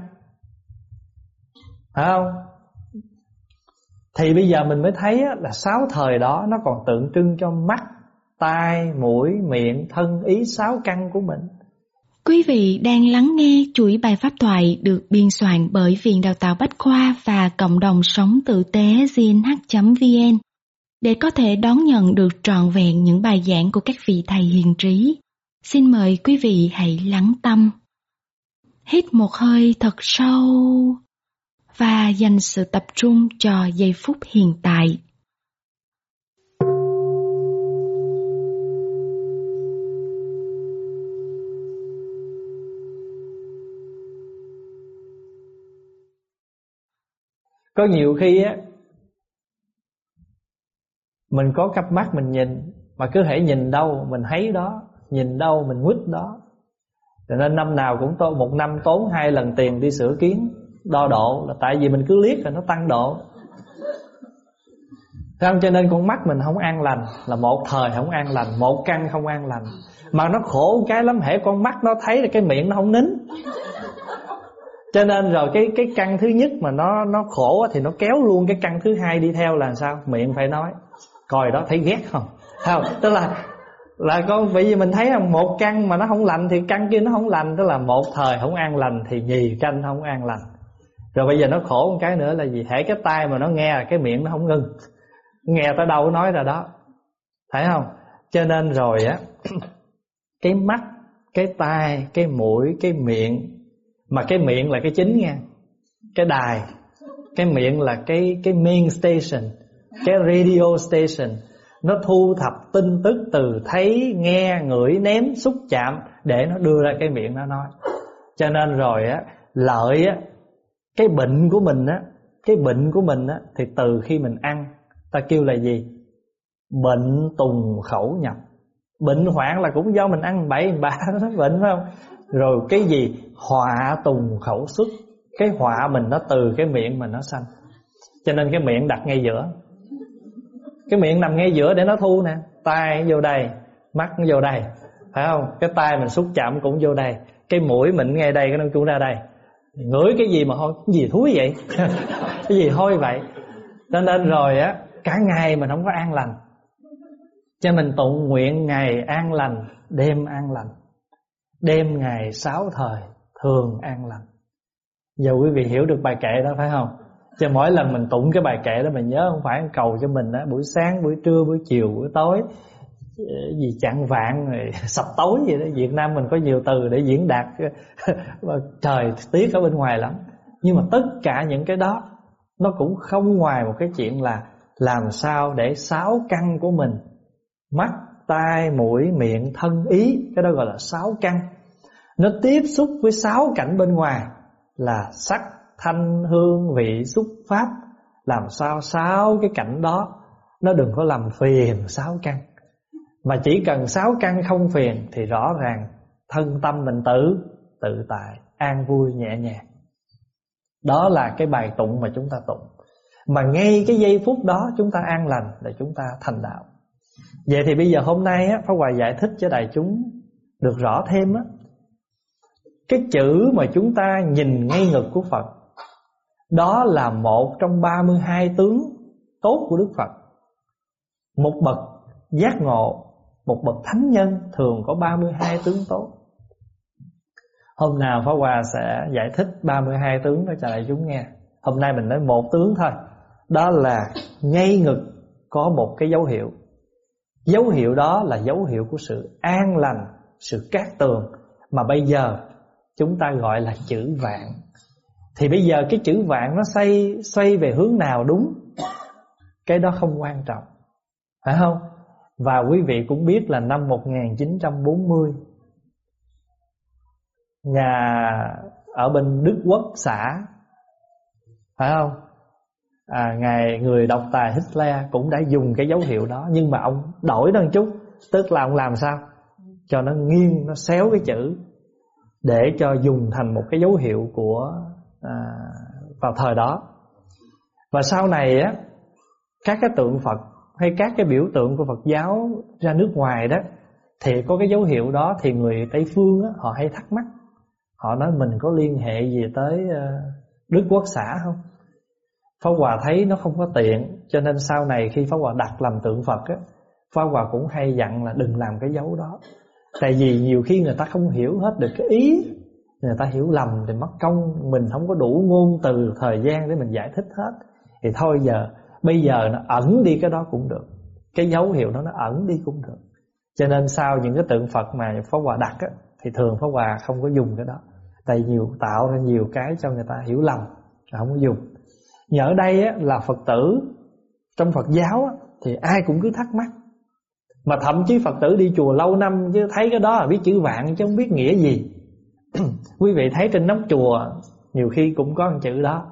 Phải không? Thì bây giờ mình mới thấy là sáu thời đó nó còn tượng trưng cho mắt, tai, mũi, miệng, thân, ý sáu căn của mình Quý vị đang lắng nghe chuỗi bài pháp thoại được biên soạn bởi Viện Đào tạo Bách Khoa và Cộng đồng Sống Tử tế gnh.vn để có thể đón nhận được trọn vẹn những bài giảng của các vị thầy hiền trí. Xin mời quý vị hãy lắng tâm. Hít một hơi thật sâu và dành sự tập trung cho giây phút hiện tại. có nhiều khi á, mình có cặp mắt mình nhìn, mà cứ hãy nhìn đâu mình thấy đó, nhìn đâu mình quýt đó cho nên năm nào cũng tốn một năm tốn hai lần tiền đi sửa kiến đo độ là tại vì mình cứ liếc là nó tăng độ. Thấy không? Cho nên con mắt mình không an lành Là một thời không an lành, Một căn không an lành. Mà nó khổ cái lắm, Hễ con mắt nó thấy là cái miệng nó không nín. Cho nên rồi cái cái căn thứ nhất mà nó nó khổ thì nó kéo luôn cái căn thứ hai đi theo là sao? Miệng phải nói. Coi đó, thấy ghét không? Không? Tức là là con, bởi vì mình thấy là một căn mà nó không lành thì căn kia nó không lành. Tức là một thời không an lành thì nhì căn không an lành rồi bây giờ nó khổ một cái nữa là gì? Hễ cái tai mà nó nghe là cái miệng nó không ngưng. Nghe tới đâu nói ra đó. Thấy không? Cho nên rồi á, cái mắt, cái tai, cái mũi, cái miệng, mà cái miệng là cái chính nha. Cái đài. Cái miệng là cái cái main station, cái radio station. Nó thu thập tin tức từ thấy, nghe, ngửi ném xúc chạm để nó đưa ra cái miệng nó nói. Cho nên rồi á, lợi á cái bệnh của mình á, cái bệnh của mình á, thì từ khi mình ăn, ta kêu là gì? Bệnh tùng khẩu nhập. Bệnh hoạn là cũng do mình ăn, bậy bạ, nó bệnh phải không? Rồi cái gì? Họa tùng khẩu xuất. Cái họa mình nó từ cái miệng mình nó sanh. Cho nên cái miệng đặt ngay giữa. Cái miệng nằm ngay giữa để nó thu nè. Tai vô đây, mắt vô đây. Phải không? Cái tai mình xúc chạm cũng vô đây. Cái mũi mình ngay đây, cái nó cũng ra đây ngửi cái gì mà thôi cái gì thúi vậy? Cái gì hôi vậy? Cho nên rồi á cả ngày mình không có an lành. Cho mình tụng nguyện ngày an lành đêm an lành. Đêm ngày sáu thời Thường an lành. Giờ quý vị hiểu được bài kệ đó phải không? Cho mỗi lần mình tụng cái bài kệ đó Mình nhớ không phải cầu cho mình á Buổi sáng, buổi trưa, buổi chiều, buổi tối gì chặn vạn rồi sập tối gì đó. Việt Nam mình có nhiều từ để diễn đạt mà trời tiết ở bên ngoài lắm. Nhưng mà tất cả những cái đó nó cũng không ngoài một cái chuyện là làm sao để sáu căn của mình mắt tai, mũi, miệng, thân, ý Cái đó gọi là sáu căn Nó tiếp xúc với sáu cảnh bên ngoài Là sắc, thanh, hương, vị, xúc, pháp. Làm sao sáu cái cảnh đó Nó đừng có làm phiền sáu căn. Mà chỉ cần sáu căn không phiền Thì rõ ràng thân tâm mình tự Tự tại, an vui, nhẹ nhàng. Đó là cái bài tụng mà chúng ta tụng. Mà ngay cái giây phút đó chúng ta an lành Để chúng ta thành đạo. Vậy thì bây giờ hôm nay á, Pháp Hòa giải thích cho đại chúng được rõ thêm á, Cái chữ mà chúng ta nhìn ngay ngực của Phật Đó là một trong 32 tướng tốt của Đức Phật. Một bậc giác ngộ một bậc thánh nhân thường có 32 tướng tốt. Hôm nào Pháp Hòa sẽ giải thích 32 tướng đó cho đại chúng nghe. Hôm nay mình nói một tướng thôi. Đó là ngay ngực có một cái dấu hiệu. Dấu hiệu đó là dấu hiệu của sự an lành Sự cát tường. Mà bây giờ chúng ta gọi là chữ vạn. Thì bây giờ cái chữ vạn nó xoay, xoay về hướng nào đúng? Cái đó không quan trọng. Phải không? Và quý vị cũng biết là năm 1940 Nhà ở bên Đức Quốc xã Phải không? à, ngài người độc tài Hitler cũng đã dùng cái dấu hiệu đó. Nhưng mà ông đổi nó một chút tức là ông làm sao? Cho nó nghiêng nó xéo cái chữ để cho dùng thành một cái dấu hiệu của à, vào thời đó. Và sau này á các cái tượng Phật hay các cái biểu tượng của Phật giáo ra nước ngoài đó thì có cái dấu hiệu đó thì người Tây phương á, họ hay thắc mắc. Họ nói mình có liên hệ gì tới ờ, Đức Quốc xã không? Pháp Hòa thấy nó không có tiện Cho nên sau này khi Pháp Hòa đặt làm tượng Phật á Pháp Hòa cũng hay dặn là đừng làm cái dấu đó. Tại vì nhiều khi người ta không hiểu hết được cái ý Người ta hiểu lầm thì mất công Mình không có đủ ngôn từ thời gian để mình giải thích hết. Thì thôi giờ Bây giờ nó ẩn đi cái đó cũng được. Cái dấu hiệu đó nó ẩn đi cũng được. Cho nên sau những cái tượng Phật mà Pháp Hòa đặt á, Thì thường Pháp Hòa không có dùng cái đó. Tại nhiều tạo ra nhiều cái cho người ta hiểu lầm Không có dùng. Nhờ ở đây á, là Phật tử Trong Phật giáo á, Thì ai cũng cứ thắc mắc. Mà thậm chí Phật tử đi chùa lâu năm Chứ thấy cái đó là biết chữ vạn chứ không biết nghĩa gì. Quý vị thấy trên nóc chùa Nhiều khi cũng có một chữ đó.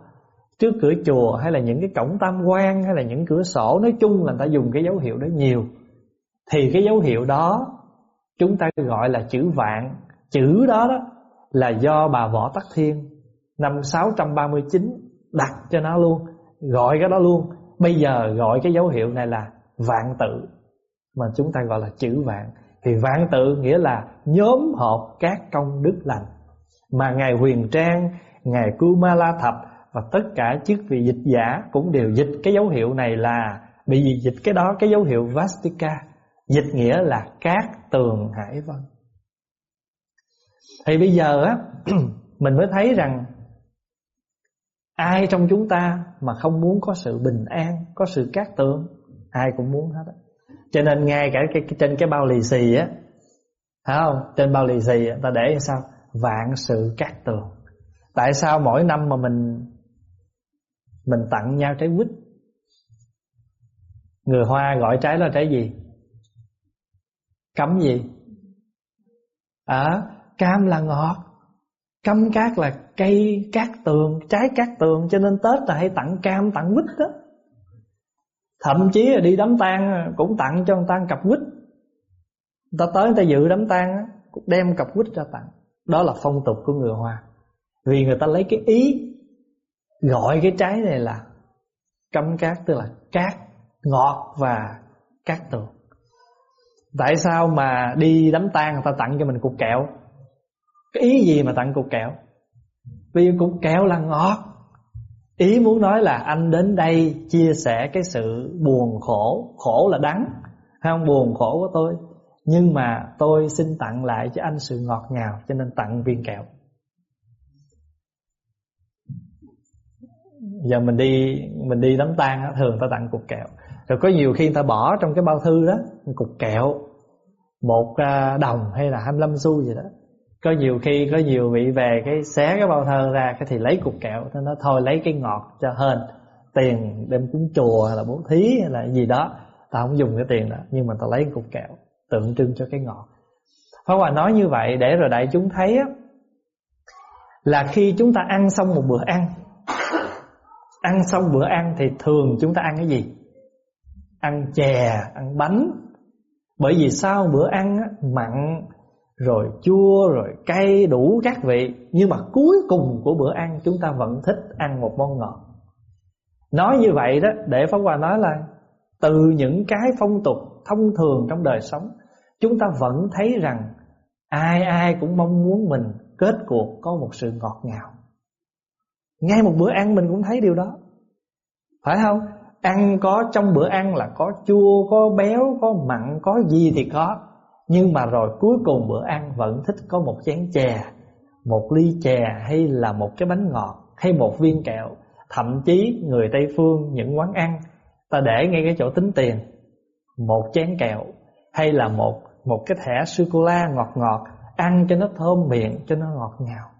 Trước cửa chùa hay là những cái cổng tam quan Hay là những cửa sổ, Nói chung là người ta dùng cái dấu hiệu đó nhiều. Thì cái dấu hiệu đó Chúng ta gọi là chữ vạn. Chữ đó đó Là do bà Võ Tắc Thiên Năm 639 Đặt cho nó luôn, Gọi cái đó luôn. Bây giờ gọi cái dấu hiệu này là vạn tự, Mà chúng ta gọi là chữ vạn. Thì vạn tự nghĩa là nhóm hợp các công đức lành. Mà Ngài Huyền Trang, Ngài Cưu Ma La Thập và tất cả chức vị dịch giả Cũng đều dịch cái dấu hiệu này là Bị gì dịch cái đó cái dấu hiệu Vastika Dịch nghĩa là cát tường hải vân Thì bây giờ á Mình mới thấy rằng Ai trong chúng ta mà không muốn có sự bình an Có sự cát tường Ai cũng muốn hết á Cho nên ngay cả cái, cái, trên cái bao lì xì á Thấy không? Trên bao lì xì ta để sao? Vạn sự cát tường Tại sao mỗi năm mà mình mình tặng nhau trái quýt. Người Hoa gọi trái là trái gì? Cấm gì? À, cam là ngọt Cam cát là cây cát tường Trái cát tường Cho nên Tết là hay tặng cam tặng quýt đó. Thậm chí là đi đám tang Cũng tặng cho người ta cặp quýt. Người ta tới người ta dự đám tang Cũng đem cặp quýt ra tặng. Đó là phong tục của người Hoa. Vì người ta lấy cái ý Gọi cái trái này là Cấm cát, tức là cát Ngọt và cát tường. Tại sao mà đi đám tang người ta tặng cho mình cục kẹo? Cái ý gì mà tặng cục kẹo? Vì cục kẹo là ngọt. Ý muốn nói là anh đến đây chia sẻ cái sự buồn khổ Khổ là đắng không? Buồn khổ của tôi. Nhưng mà tôi xin tặng lại cho anh sự ngọt ngào, Cho nên tặng viên kẹo. Giờ mình đi mình đi đám tang thường ta tặng cục kẹo. Rồi có nhiều khi ta bỏ trong cái bao thư đó Cục kẹo Một à, đồng hay là 25 xu gì đó. Có nhiều khi có nhiều vị về cái xé cái bao thơ ra cái thì lấy cục kẹo nó nói thôi lấy cái ngọt cho hên tiền đem cúng chùa hay là bố thí hay là gì đó. Ta không dùng cái tiền đó nhưng mà ta lấy cục kẹo tượng trưng cho cái ngọt. Pháp Hòa nói như vậy để rồi đại chúng thấy á, là khi chúng ta ăn xong một bữa ăn ăn xong bữa ăn thì thường chúng ta ăn cái gì? Ăn chè, ăn bánh. Bởi vì sau bữa ăn mặn, rồi chua, rồi cay, đủ các vị. Nhưng mà cuối cùng của bữa ăn, chúng ta vẫn thích ăn một món ngọt. Nói như vậy đó, để pháp hòa nói là từ những cái phong tục thông thường trong đời sống, chúng ta vẫn thấy rằng ai ai cũng mong muốn mình, kết cuộc có một sự ngọt ngào ngay một bữa ăn mình cũng thấy điều đó. Phải không? Ăn có trong bữa ăn là có chua, có béo, có mặn, có gì thì có. Nhưng mà rồi cuối cùng bữa ăn vẫn thích có một chén chè, Một ly chè hay là một cái bánh ngọt Hay một viên kẹo. Thậm chí người Tây Phương, những quán ăn, Ta để ngay cái chỗ tính tiền. Một chén kẹo Hay là một một cái thẻ sô-cô-la ngọt ngọt, Ăn cho nó thơm miệng, Cho nó ngọt ngào.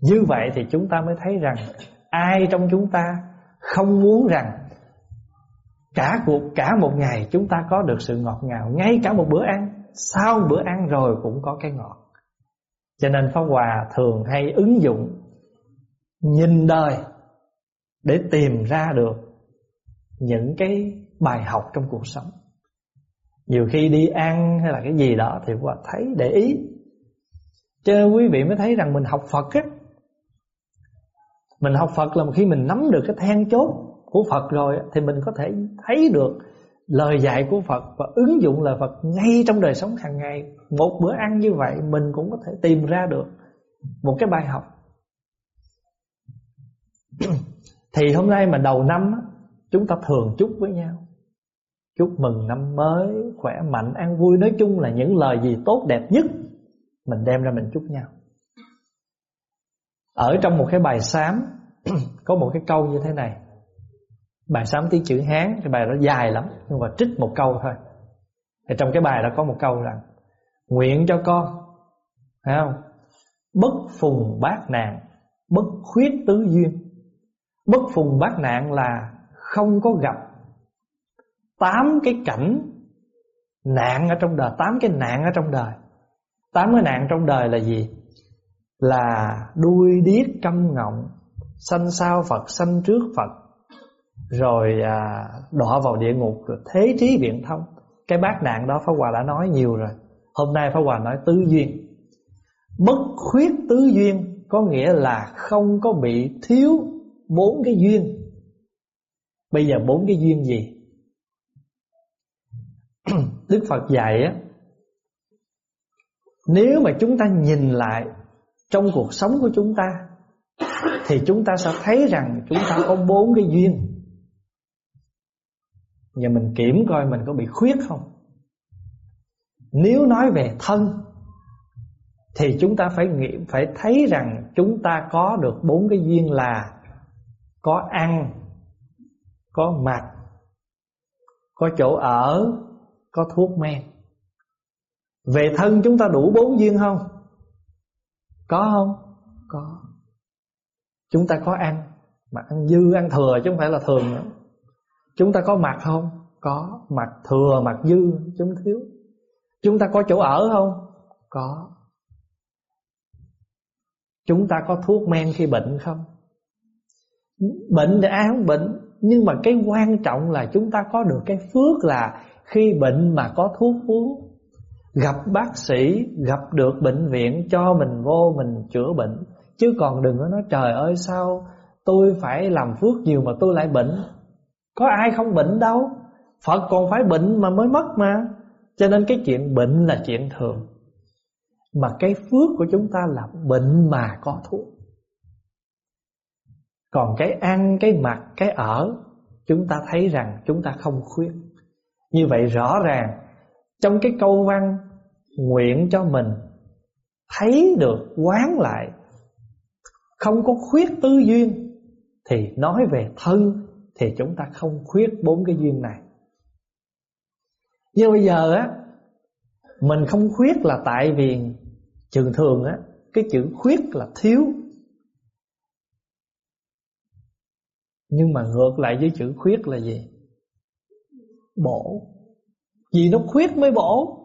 Như vậy thì chúng ta mới thấy rằng Ai trong chúng ta không muốn rằng Cả cuộc, cả một ngày chúng ta có được sự ngọt ngào, Ngay cả một bữa ăn, sau bữa ăn rồi cũng có cái ngọt. Cho nên Pháp Hòa thường hay ứng dụng Nhìn đời Để tìm ra được Những cái bài học trong cuộc sống. Nhiều khi đi ăn hay là cái gì đó Thì Pháp Hòa thấy để ý. Cho nên quý vị mới thấy rằng mình học Phật ấy mình học Phật là một khi mình nắm được cái then chốt của Phật rồi Thì mình có thể thấy được lời dạy của Phật và ứng dụng lời Phật ngay trong đời sống hàng ngày. Một bữa ăn như vậy mình cũng có thể tìm ra được một cái bài học. Thì hôm nay mà đầu năm chúng ta thường chúc với nhau. Chúc mừng năm mới, Khỏe mạnh, an vui Nói chung là những lời gì tốt đẹp nhất, Mình đem ra mình chúc nhau ở trong một cái bài sám Có một cái câu như thế này. Bài sám tiếng chữ Hán Cái bài đó dài lắm, Nhưng mà trích một câu thôi. Thì trong cái bài đó có một câu rằng, Nguyện cho con Thấy không? Bất phùng bát nạn, Bất khuyết tứ duyên Bất phùng bát nạn là Không có gặp Tám cái cảnh Nạn ở trong đời Tám cái nạn ở trong đời. Tám cái nạn trong đời là gì? Là đuôi điếc câm ngọng Sanh sao Phật sanh trước Phật Rồi à, đọa vào địa ngục Rồi thế trí biện thông. Cái bát nạn đó Pháp Hòa đã nói nhiều rồi. Hôm nay Pháp Hòa nói tứ duyên. Bất khuyết tứ duyên Có nghĩa là không có bị thiếu Bốn cái duyên. Bây giờ bốn cái duyên gì? Đức Phật dạy á Nếu mà chúng ta nhìn lại trong cuộc sống của chúng ta Thì chúng ta sẽ thấy rằng Chúng ta có bốn cái duyên. Giờ mình kiểm coi mình có bị khuyết không? Nếu nói về thân Thì chúng ta phải nghĩ, phải thấy rằng Chúng ta có được bốn cái duyên là Có ăn Có mặc Có chỗ ở Có thuốc men. Về thân chúng ta đủ bốn duyên không? Có không? Có. Chúng ta có ăn, Mà ăn dư, ăn thừa chứ không phải là thường nữa. Chúng ta có mặt không? Có. Mặt thừa, mặt dư, chúng thiếu. Chúng ta có chỗ ở không? Có. Chúng ta có thuốc men khi bệnh không? Bệnh thì ai không bệnh, Nhưng mà cái quan trọng là chúng ta có được cái phước là Khi bệnh mà có thuốc uống Gặp bác sĩ Gặp được bệnh viện Cho mình vô mình chữa bệnh. Chứ còn đừng có nói trời ơi sao Tôi phải làm phước nhiều mà tôi lại bệnh? Có ai không bệnh đâu. Phật còn phải bệnh mà mới mất mà. Cho nên cái chuyện bệnh là chuyện thường. Mà cái phước của chúng ta là bệnh mà có thuốc. Còn cái ăn, cái mặc, cái ở Chúng ta thấy rằng chúng ta không khuyết. Như vậy rõ ràng Trong cái câu văn Nguyện cho mình Thấy được, quán lại, Không có khuyết tư duyên, Thì nói về thân Thì chúng ta không khuyết bốn cái duyên này. Nhưng bây giờ á, Mình không khuyết là tại vì Trường thường á, Cái chữ khuyết là thiếu. Nhưng mà ngược lại với chữ khuyết là gì? Bổ. Vì nó khuyết mới bổ.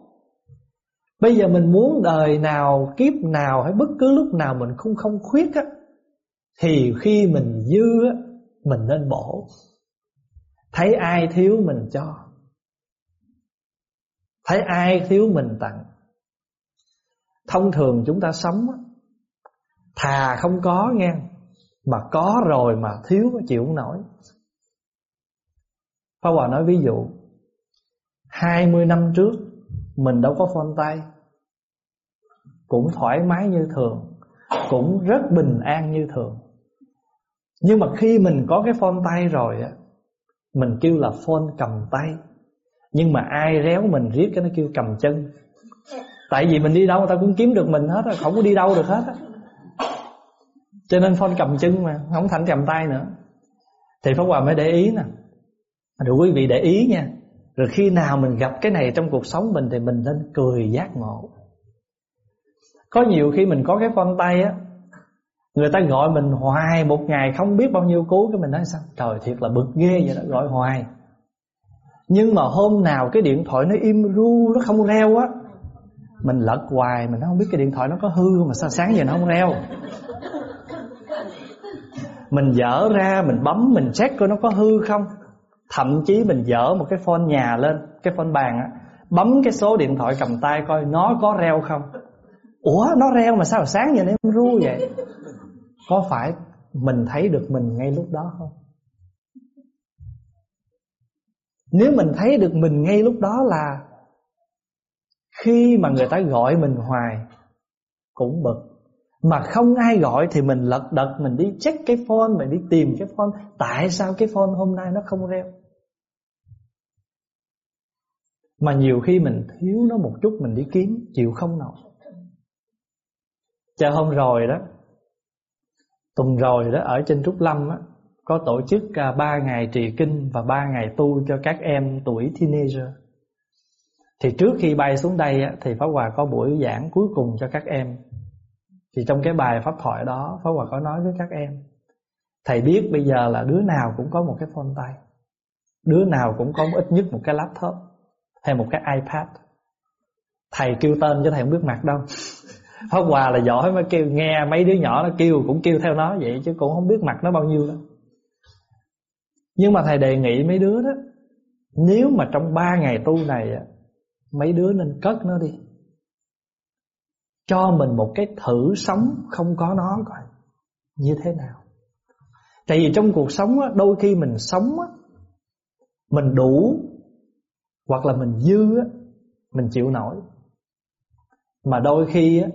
Bây giờ mình muốn đời nào, Kiếp nào hay bất cứ lúc nào Mình không không khuyết á, Thì khi mình dư á, Mình nên bổ. Thấy ai thiếu mình cho. Thấy ai thiếu mình tặng. Thông thường chúng ta sống á, Thà không có nghe, Mà có rồi mà thiếu chịu không nổi. Pháp Hòa nói ví dụ 20 năm trước mình đâu có phone tay. Cũng thoải mái như thường. Cũng rất bình an như thường. Nhưng mà khi mình có cái phone tay rồi á, Mình kêu là phone cầm tay. Nhưng mà ai réo mình riết cái nó kêu cầm chân. Tại vì mình đi đâu người ta cũng kiếm được mình hết Không có đi đâu được hết Cho nên phone cầm chân mà, Không thành cầm tay nữa. Thì Pháp Hòa mới để ý nè. Rồi quý vị để ý nha. Rồi khi nào mình gặp cái này trong cuộc sống mình Thì mình nên cười giác ngộ. Có nhiều khi mình có cái phone tay á, Người ta gọi mình hoài Một ngày không biết bao nhiêu cú, Cái mình nói sao? Trời, thiệt là bực ghê vậy đó, Gọi hoài. Nhưng mà hôm nào cái điện thoại nó im ru, Nó không reo á, mình lật hoài, Mình không biết cái điện thoại nó có hư Mà sao sáng giờ nó không reo. Mình dở ra, Mình bấm, mình check coi nó có hư không. Thậm chí mình dở một cái phone nhà lên Cái phone bàn á Bấm cái số điện thoại cầm tay coi Nó có reo không. Ủa nó reo mà sao sáng giờ em ru vậy? Có phải Mình thấy được mình ngay lúc đó không? Nếu mình thấy được mình ngay lúc đó là khi mà người ta gọi mình hoài Cũng bực mà không ai gọi thì mình lật đật Mình đi check cái phone Mình đi tìm cái phone Tại sao cái phone hôm nay nó không reo? Mà nhiều khi mình thiếu nó một chút mình đi kiếm Chịu không nổi. Chờ hôm rồi đó Tuần rồi đó ở trên Trúc Lâm á Có tổ chức à, ba ngày trì kinh Và ba ngày tu cho các em tuổi teenager. Thì trước khi bay xuống đây á, Thì Pháp Hòa có buổi giảng cuối cùng cho các em. Thì trong cái bài pháp thoại đó, Pháp Hòa có nói với các em, Thầy biết bây giờ là đứa nào cũng có một cái phone tay, Đứa nào cũng có ít nhất một cái laptop Hay một cái iPad Thầy kêu tên cho thầy không biết mặt đâu Pháp Hòa là giỏi mới kêu, nghe mấy đứa nhỏ nó kêu cũng kêu theo nó vậy chứ cũng không biết mặt nó bao nhiêu đâu. Nhưng mà thầy đề nghị mấy đứa đó, nếu mà trong ba ngày tu này mấy đứa nên cất nó đi. Cho mình một cái thử sống không có nó coi như thế nào. Tại vì trong cuộc sống á, đôi khi mình sống á, mình đủ hoặc là mình dư á, mình chịu nổi. Mà đôi khi á,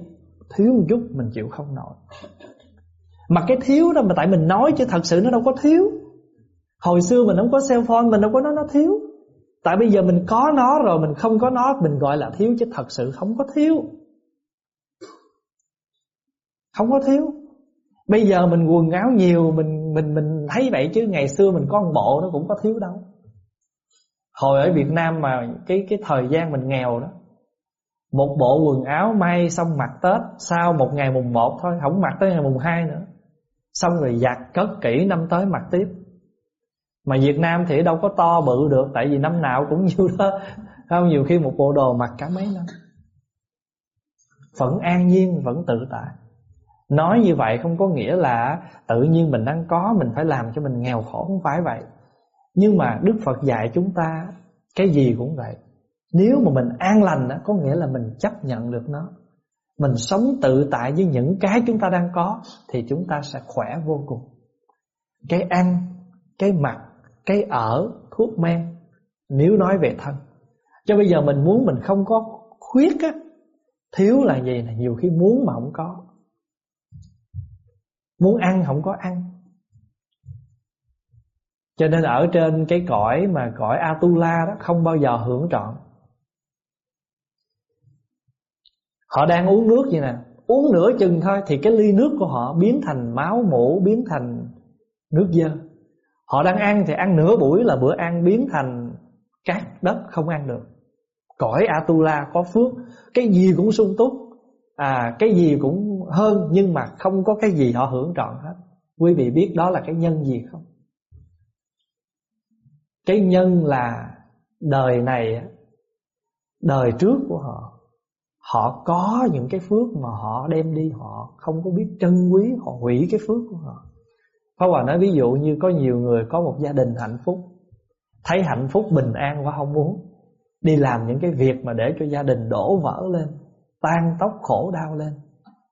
thiếu một chút mình chịu không nổi. Mà cái thiếu đó mà tại mình nói chứ thật sự nó đâu có thiếu. Hồi xưa mình không có cell phone mình đâu có nói nó thiếu. Tại bây giờ mình có nó rồi mình không có nó mình gọi là thiếu chứ thật sự không có thiếu. Không có thiếu. Bây giờ mình quần áo nhiều, mình mình mình thấy vậy chứ ngày xưa mình có một bộ nó cũng có thiếu đâu. Hồi ở Việt Nam mà cái cái thời gian mình nghèo đó, một bộ quần áo may xong mặc Tết, Sau một ngày mùng 1 thôi, Không mặc tới ngày mùng 2 nữa. Xong rồi giặt cất kỹ năm tới mặc tiếp. Mà Việt Nam thì đâu có to bự được, Tại vì năm nào cũng nhiêu đó. Không, nhiều khi một bộ đồ mặc cả mấy năm. Vẫn an nhiên, Vẫn tự tại. Nói như vậy không có nghĩa là Tự nhiên mình đang có Mình phải làm cho mình nghèo khổ Không phải vậy. Nhưng mà Đức Phật dạy chúng ta Cái gì cũng vậy. Nếu mà mình an lành đó, Có nghĩa là mình chấp nhận được nó. Mình sống tự tại với những cái chúng ta đang có Thì chúng ta sẽ khỏe vô cùng. Cái ăn Cái mặc Cái ở Thuốc men Nếu nói về thân. Cho bây giờ mình muốn mình không có khuyết á Thiếu là gì là nhiều khi muốn mà không có. Muốn ăn không có ăn. Cho nên ở trên cái cõi mà cõi Atula đó, Không bao giờ hưởng trọn. Họ đang uống nước vậy nè. Uống nửa chừng thôi Thì cái ly nước của họ biến thành máu mũ Biến thành nước dơ. Họ đang ăn thì ăn nửa buổi là bữa ăn biến thành cát đất không ăn được. Cõi Atula có phước. Cái gì cũng sung túc. À Cái gì cũng hơn Nhưng mà không có cái gì họ hưởng trọn hết. Quý vị biết đó là cái nhân gì không? Cái nhân là đời này, Đời trước của họ. Họ có những cái phước mà họ đem đi, Họ không có biết trân quý, Họ hủy cái phước của họ. Pháp Hòa nói ví dụ như có nhiều người Có một gia đình hạnh phúc, Thấy hạnh phúc bình an quá không muốn, Đi làm những cái việc mà để cho gia đình đổ vỡ lên, Tan tóc khổ đau lên.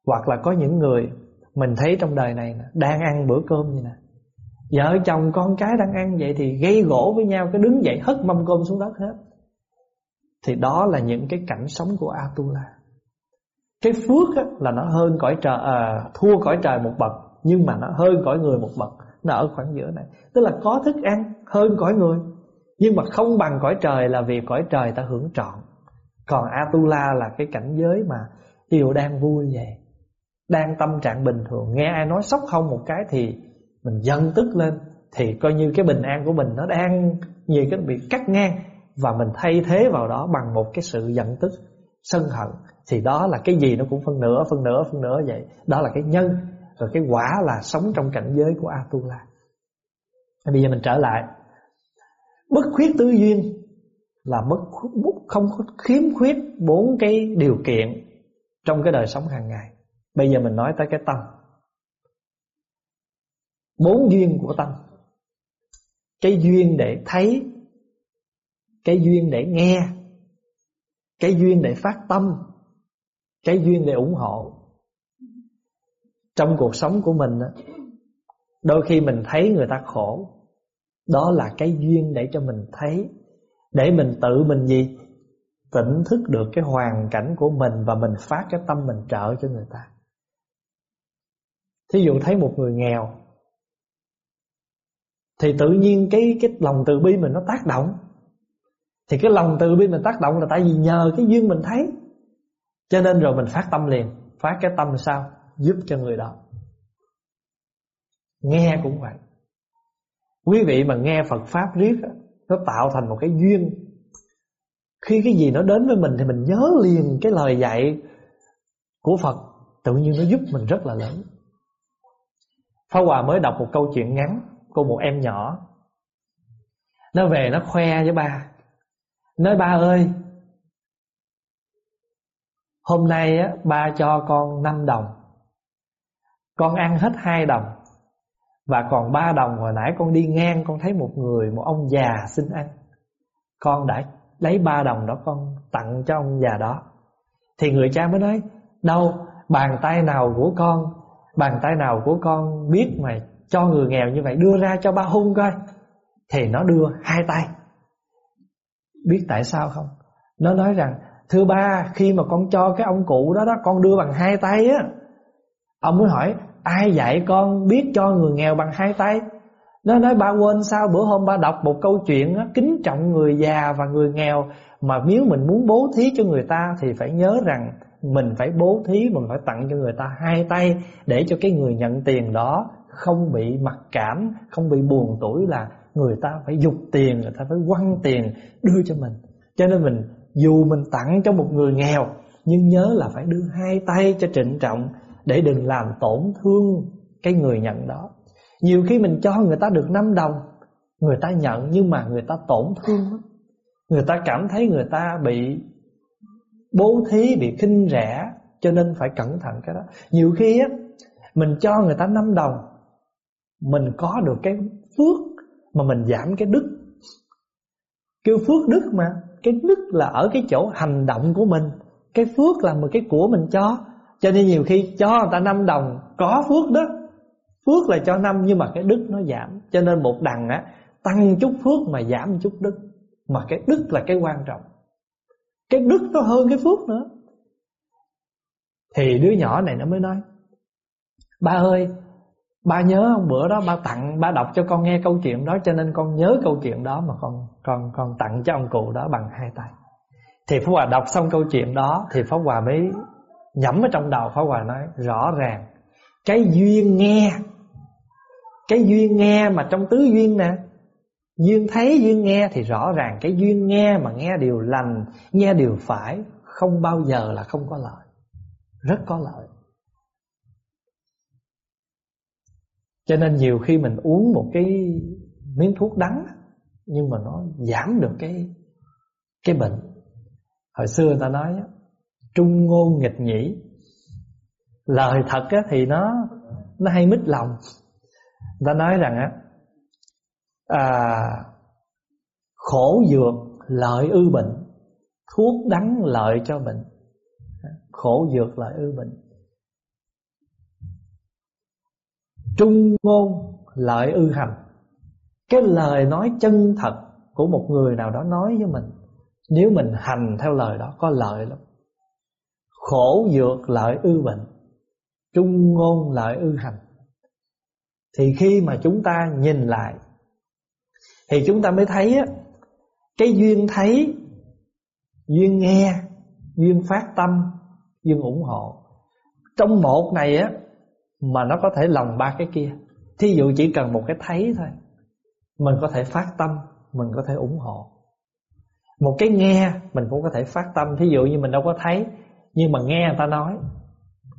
Hoặc là có những người Mình thấy trong đời này Đang ăn bữa cơm như nè. Vợ chồng con cái đang ăn vậy thì gây gỗ với nhau Cái đứng dậy hất mâm cơm xuống đất hết. Thì đó là những cái cảnh sống của Atula. Cái phước á, là nó hơn cõi trời à, Thua cõi trời một bậc Nhưng mà nó hơn cõi người một bậc Nó ở khoảng giữa này. Tức là có thức ăn hơn cõi người Nhưng mà không bằng cõi trời là vì cõi trời ta hưởng trọn. Còn Atula là cái cảnh giới mà Yêu đang vui vậy. Đang tâm trạng bình thường. Nghe ai nói sốc không một cái thì Mình dần tức lên, Thì coi như cái bình an của mình nó đang Như cái bị cắt ngang, và mình thay thế vào đó bằng một cái sự giận tức, sân hận. Thì đó là cái gì nó cũng phân nửa phân nửa phân nửa vậy. Đó là cái nhân rồi cái quả là sống trong cảnh giới của Atula. Bây giờ mình trở lại. Bất khuyết tư duyên là mất không có khiếm khuyết bốn cái điều kiện trong cái đời sống hàng ngày bây giờ mình nói tới cái tâm. Bốn duyên của tâm. Cái duyên để thấy, cái duyên để nghe, cái duyên để phát tâm, cái duyên để ủng hộ. Trong cuộc sống của mình đôi khi mình thấy người ta khổ, đó là cái duyên để cho mình thấy, để mình tự mình gì? Tỉnh thức được cái hoàn cảnh của mình và mình phát cái tâm mình trợ cho người ta thí dụ thấy một người nghèo, thì tự nhiên cái cái lòng từ bi mình nó tác động. Thì cái lòng từ bi mình tác động là tại vì nhờ cái duyên mình thấy. Cho nên rồi mình phát tâm liền, Phát cái tâm sao? Giúp cho người đó. Nghe cũng vậy. Quý vị mà nghe Phật Pháp riết Nó tạo thành một cái duyên. Khi cái gì nó đến với mình Thì mình nhớ liền cái lời dạy Của Phật, Tự nhiên nó giúp mình rất là lớn. Pháp Hòa mới đọc một câu chuyện ngắn Của một em nhỏ. Nó về nó khoe với ba. Nói ba ơi Hôm nay á, ba cho con 5 đồng. Con ăn hết 2 đồng. Và còn 3 đồng hồi nãy con đi ngang Con thấy một người, một ông già xin ăn. Con đã lấy 3 đồng đó con tặng cho ông già đó. Thì người cha mới nói Đâu, bàn tay nào của con Bàn tay nào của con biết mà cho người nghèo như vậy Đưa ra cho ba hung coi. Thì nó đưa hai tay. Biết tại sao không? Nó nói rằng Thưa ba khi mà con cho cái ông cụ đó đó Con đưa bằng hai tay á. Ông mới hỏi Ai dạy con biết cho người nghèo bằng hai tay? Nó nói ba quên sao Bữa hôm ba đọc một câu chuyện á, Kính trọng người già và người nghèo Mà nếu mình muốn bố thí cho người ta Thì phải nhớ rằng mình phải bố thí, Mình phải tặng cho người ta hai tay Để cho cái người nhận tiền đó Không bị mặc cảm, Không bị buồn tuổi là Người ta phải dục tiền, Người ta phải quăng tiền đưa cho mình. Cho nên mình, dù mình tặng cho một người nghèo, Nhưng nhớ là phải đưa hai tay cho trịnh trọng Để đừng làm tổn thương cái người nhận đó. Nhiều khi mình cho người ta được 5 đồng, Người ta nhận nhưng mà người ta tổn thương Người ta cảm thấy người ta bị bố thí, bị khinh rẻ Cho nên phải cẩn thận cái đó. Nhiều khi á Mình cho người ta 5 đồng Mình có được cái phước Mà mình giảm cái đức. Kêu phước đức mà cái đức là ở cái chỗ hành động của mình cái phước là một cái của mình cho. Cho nên nhiều khi cho người ta năm đồng có phước đó phước là cho năm nhưng mà cái đức nó giảm. Cho nên một đằng á tăng chút phước mà giảm chút đức mà cái đức là cái quan trọng cái đức nó hơn cái phước nữa. Thì đứa nhỏ này nó mới nói, ba ơi, Ba nhớ không? Bữa đó ba tặng, Ba đọc cho con nghe câu chuyện đó, Cho nên con nhớ câu chuyện đó Mà con con con tặng cho ông cụ đó bằng hai tay. Thì Pháp Hòa đọc xong câu chuyện đó, Thì Pháp Hòa mới nhẩm ở trong đầu. Pháp Hòa nói rõ ràng, Cái duyên nghe, Cái duyên nghe mà trong tứ duyên nè Duyên thấy duyên nghe Thì rõ ràng cái duyên nghe mà nghe điều lành Nghe điều phải Không bao giờ là không có lợi. Rất có lợi. Cho nên nhiều khi mình uống một cái miếng thuốc đắng Nhưng mà nó giảm được cái cái bệnh. Hồi xưa người ta nói Trung ngôn nghịch nhĩ. Lời thật á, thì nó Nó hay mít lòng. Người ta nói rằng á à, Khổ dược lợi ư bệnh Thuốc đắng lợi cho bệnh. Khổ dược lợi ư bệnh. Trung ngôn lợi ư hành. Cái lời nói chân thật Của một người nào đó nói với mình Nếu mình hành theo lời đó Có lợi lắm. Khổ dược lợi ư bệnh Trung ngôn lợi ư hành. Thì khi mà chúng ta nhìn lại thì chúng ta mới thấy á, Cái duyên thấy Duyên nghe Duyên phát tâm Duyên ủng hộ. Trong một này á mà nó có thể lòng ba cái kia. Thí dụ chỉ cần một cái thấy thôi Mình có thể phát tâm Mình có thể ủng hộ. Một cái nghe mình cũng có thể phát tâm. Thí dụ như mình đâu có thấy Nhưng mà nghe người ta nói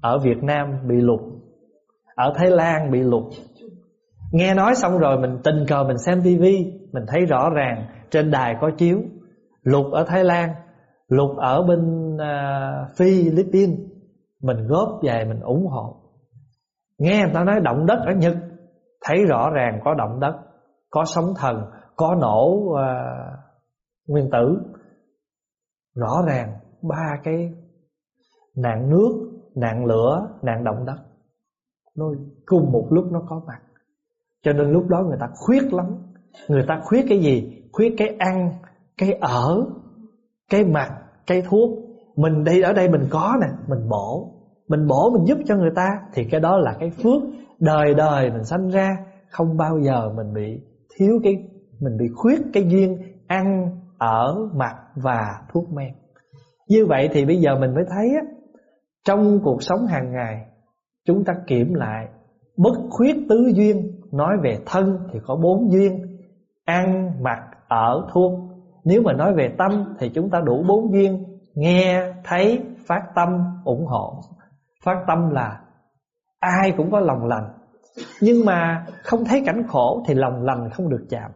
Ở Việt Nam bị lục Ở Thái Lan bị lục Nghe nói xong rồi mình tình cờ mình xem tivi mình thấy rõ ràng Trên đài có chiếu. Lục ở Thái Lan lục ở bên uh, Philippines. Mình góp về mình ủng hộ. Nghe người ta nói động đất ở Nhật Thấy rõ ràng có động đất Có sóng thần Có nổ uh, nguyên tử. Rõ ràng Ba cái nạn nước Nạn lửa Nạn động đất. Nó cùng một lúc nó có mặt. Cho nên lúc đó người ta khuyết lắm. Người ta khuyết cái gì? Khuyết cái ăn Cái ở Cái mặc Cái thuốc. Mình đây ở đây mình có nè Mình bổ. Mình bổ mình giúp cho người ta. Thì cái đó là cái phước Đời đời mình sanh ra. Không bao giờ mình bị thiếu cái Mình bị khuyết cái duyên ăn ở mặt và thuốc men. Như vậy thì bây giờ mình mới thấy á, trong cuộc sống hàng ngày chúng ta kiểm lại bất khuyết tứ duyên. Nói về thân thì có bốn duyên ăn mặc ở thuốc. Nếu mà nói về tâm thì chúng ta đủ bốn duyên, nghe, thấy, phát tâm, ủng hộ. Phát tâm là ai cũng có lòng lành. Nhưng mà không thấy cảnh khổ thì lòng lành không được chạm.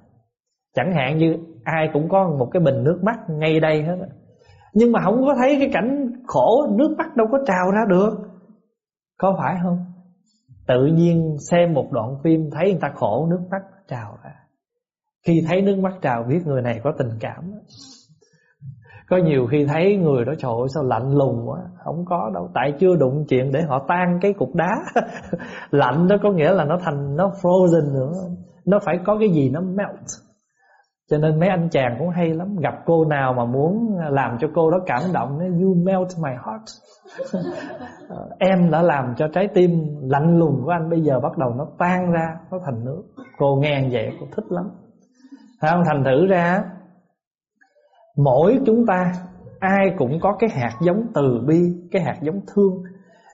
Chẳng hạn như ai cũng có một cái bình nước mắt ngay đây hết nhưng mà không có thấy cái cảnh khổ nước mắt đâu có trào ra được. Có phải không? Tự nhiên xem một đoạn phim thấy người ta khổ, nước mắt trào ra khi thấy nước mắt trào biết người này có tình cảm. Có nhiều khi thấy người đó, trời ơi, sao lạnh lùng quá, Không có đâu. Tại chưa đụng chuyện để họ tan cái cục đá. Lạnh đó có nghĩa là nó thành, Nó frozen nữa. Nó phải có cái gì nó melt. Cho nên mấy anh chàng cũng hay lắm. Gặp cô nào mà muốn làm cho cô đó cảm động You melt my heart. Em đã làm cho trái tim lạnh lùng của anh, Bây giờ bắt đầu nó tan ra, Nó thành nước. Cô nghe vậy, cô thích lắm không? Thành thử ra, Mỗi chúng ta, Ai cũng có cái hạt giống từ bi, Cái hạt giống thương.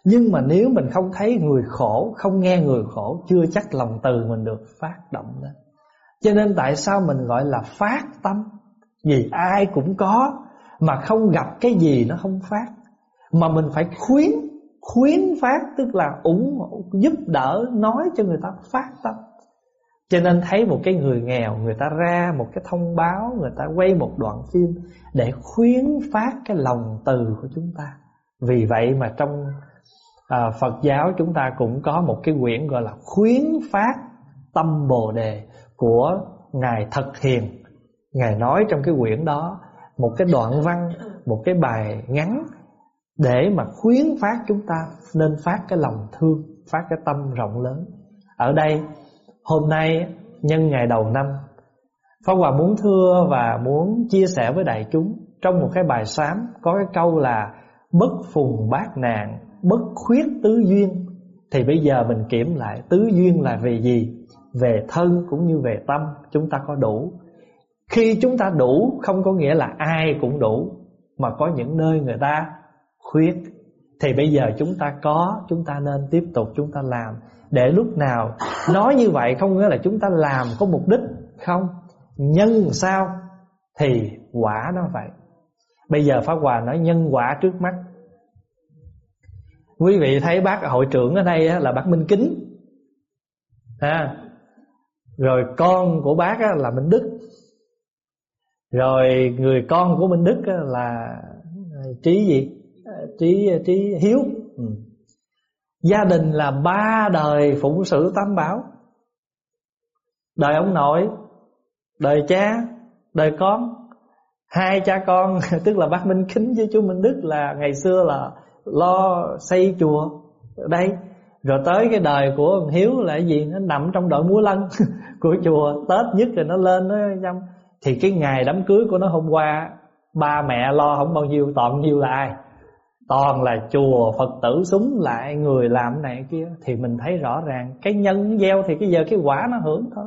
Nhưng mà nếu mình không thấy người khổ, Không nghe người khổ, Chưa chắc lòng từ mình được phát động lên. Cho nên tại sao mình gọi là phát tâm? Vì ai cũng có, Mà không gặp cái gì nó không phát. Mà mình phải khuyến Khuyến phát, tức là ủng hộ, Giúp đỡ, nói cho người ta phát tâm cho nên thấy một cái người nghèo Người ta ra một cái thông báo Người ta quay một đoạn phim Để khuyến phát cái lòng từ của chúng ta. Vì vậy mà trong à, Phật giáo chúng ta cũng có một cái quyển gọi là Khuyến phát tâm Bồ Đề Của Ngài Thật Hiền. Ngài nói trong cái quyển đó Một cái đoạn văn Một cái bài ngắn Để mà khuyến phát chúng ta Nên phát cái lòng thương Phát cái tâm rộng lớn. Ở đây Hôm nay nhân ngày đầu năm Pháp Hòa muốn thưa và muốn chia sẻ với đại chúng Trong một cái bài sám có cái câu là Bất phùng bát nạn, bất khuyết tứ duyên. Thì bây giờ mình kiểm lại tứ duyên là về gì? Về thân cũng như về tâm chúng ta có đủ. Khi chúng ta đủ không có nghĩa là ai cũng đủ Mà có những nơi người ta khuyết. Thì bây giờ chúng ta có Chúng ta nên tiếp tục chúng ta làm để lúc nào nói như vậy không nghĩa là chúng ta làm có mục đích không? Nhân sao? Thì quả nó vậy. Bây giờ pháp hòa nói nhân quả trước mắt. Quý vị thấy bác hội trưởng ở đây là bác minh kính. Ha rồi con của bác là minh đức. Rồi người con của minh đức là à, trí gì? À, trí trí hiếu. Ừ. Gia đình là ba đời phụng sự tam bảo. Đời ông nội, Đời cha, Đời con. Hai cha con, Tức là bác Minh Kính với chú Minh Đức Là ngày xưa là lo xây chùa. Ở Đây, Rồi tới cái đời của ông Hiếu là gì? Nó nằm trong đội múa lân Của chùa. Tết nhất rồi nó lên nó nhâm Thì cái ngày đám cưới của nó hôm qua, Ba mẹ lo không bao nhiêu, Toàn nhiêu là ai? Toàn là chùa phật tử súng lại người làm này kia. Thì mình thấy rõ ràng, cái nhân gieo thì cái giờ cái quả nó hưởng thôi.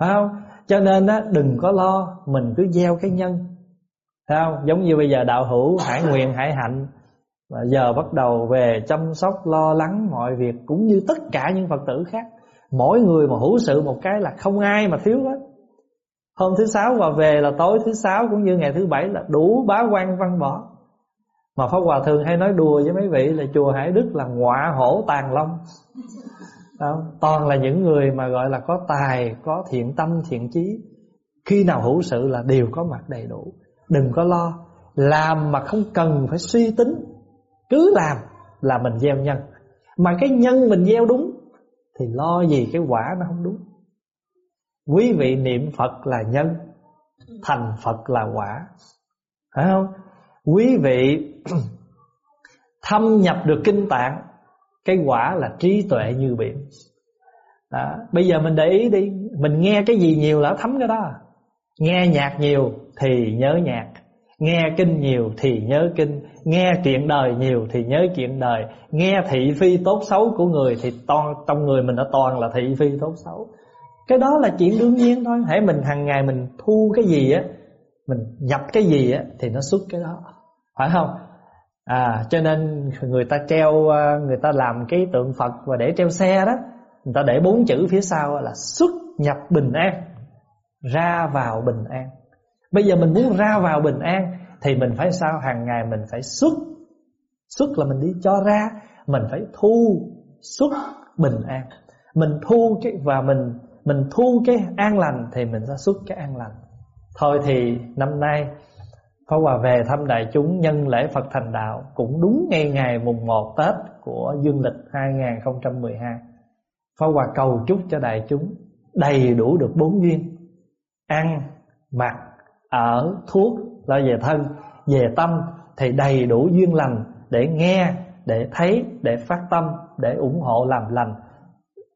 Phải không? Cho nên á, đừng có lo, mình cứ gieo cái nhân. Phải không? Giống như bây giờ đạo hữu hải nguyện hải hạnh và giờ bắt đầu về chăm sóc, lo lắng mọi việc, cũng như tất cả những phật tử khác. Mỗi người mà hữu sự một cái là không ai mà thiếu hết. Hôm thứ sáu và về là tối thứ sáu cũng như ngày thứ bảy là đủ bá quan văn bỏ mà Pháp Hòa thường hay nói đùa với mấy vị là chùa Hải Đức là ngọa hổ tàn long. Đó, Toàn là những người mà gọi là có tài, có thiện tâm, thiện chí. Khi nào hữu sự là đều có mặt đầy đủ. Đừng có lo Làm mà không cần phải suy tính. Cứ làm là mình gieo nhân. Mà cái nhân mình gieo đúng Thì lo gì cái quả nó không đúng. Quý vị niệm Phật là nhân Thành Phật là quả. Phải không? Quý vị thâm nhập được kinh tạng Cái quả là trí tuệ như biển. Đó. Bây giờ mình để ý đi Mình nghe cái gì nhiều là thấm cái đó. Nghe nhạc nhiều thì nhớ nhạc Nghe kinh nhiều thì nhớ kinh Nghe chuyện đời nhiều thì nhớ chuyện đời. Nghe thị phi tốt xấu của người Thì toàn, trong người mình đã toàn là thị phi tốt xấu. Cái đó là chuyện đương nhiên thôi Hãy mình hàng ngày mình thu cái gì á mình nhập cái gì á thì nó xuất cái đó. Phải không? À cho nên người ta treo à, người ta làm cái tượng phật và để treo xe đó, người ta để bốn chữ phía sau là xuất nhập bình an, ra vào bình an. Bây giờ mình muốn ra vào bình an thì mình phải sao? Hàng ngày mình phải xuất. Xuất là mình đi cho ra, mình phải thu xuất bình an. Mình thu cái, và mình mình thu cái an lành thì mình ra xuất cái an lành. Thôi thì năm nay Pháp Hòa về thăm đại chúng nhân lễ Phật thành đạo cũng đúng ngay ngày mùng 1 Tết của dương lịch 2012. Pháp Hòa cầu chúc cho đại chúng đầy đủ được bốn duyên: ăn, mặc, ở, thuốc là về thân, về tâm thì đầy đủ duyên lành để nghe, để thấy, để phát tâm, để ủng hộ làm lành.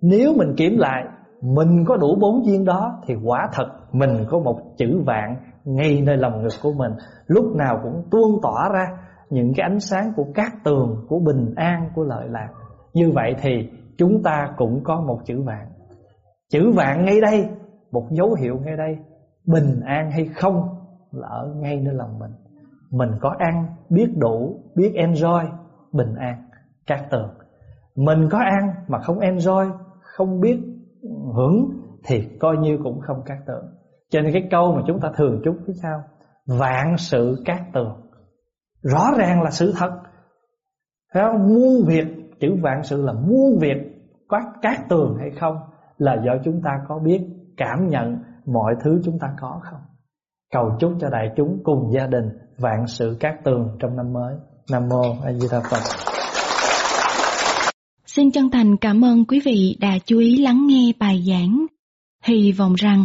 Nếu mình kiểm lại mình có đủ bốn duyên đó thì quả thật mình có một chữ vạn ngay nơi lòng ngực của mình. Lúc nào cũng tuôn tỏa ra những cái ánh sáng của cát tường, của bình an, của lợi lạc. Như vậy thì chúng ta cũng có một chữ vạn. Chữ vạn ngay đây, một dấu hiệu ngay đây. Bình an hay không là ở ngay nơi lòng mình. Mình có ăn, biết đủ, biết enjoy, bình an, cát tường. Mình có ăn mà không enjoy, không biết hưởng thì coi như cũng không cát tường cho nên cái câu mà chúng ta thường chúc cái sao? Vạn sự cát tường. Rõ ràng là sự thật. Phải không? Muôn việc, Chữ vạn sự là muôn việc Có cát tường hay không Là do chúng ta có biết, Cảm nhận mọi thứ chúng ta có không? Cầu chúc cho đại chúng cùng gia đình Vạn sự cát tường trong năm mới. Nam Mô A Di Đà Phật. Xin chân thành cảm ơn quý vị đã chú ý lắng nghe bài giảng. Hy vọng rằng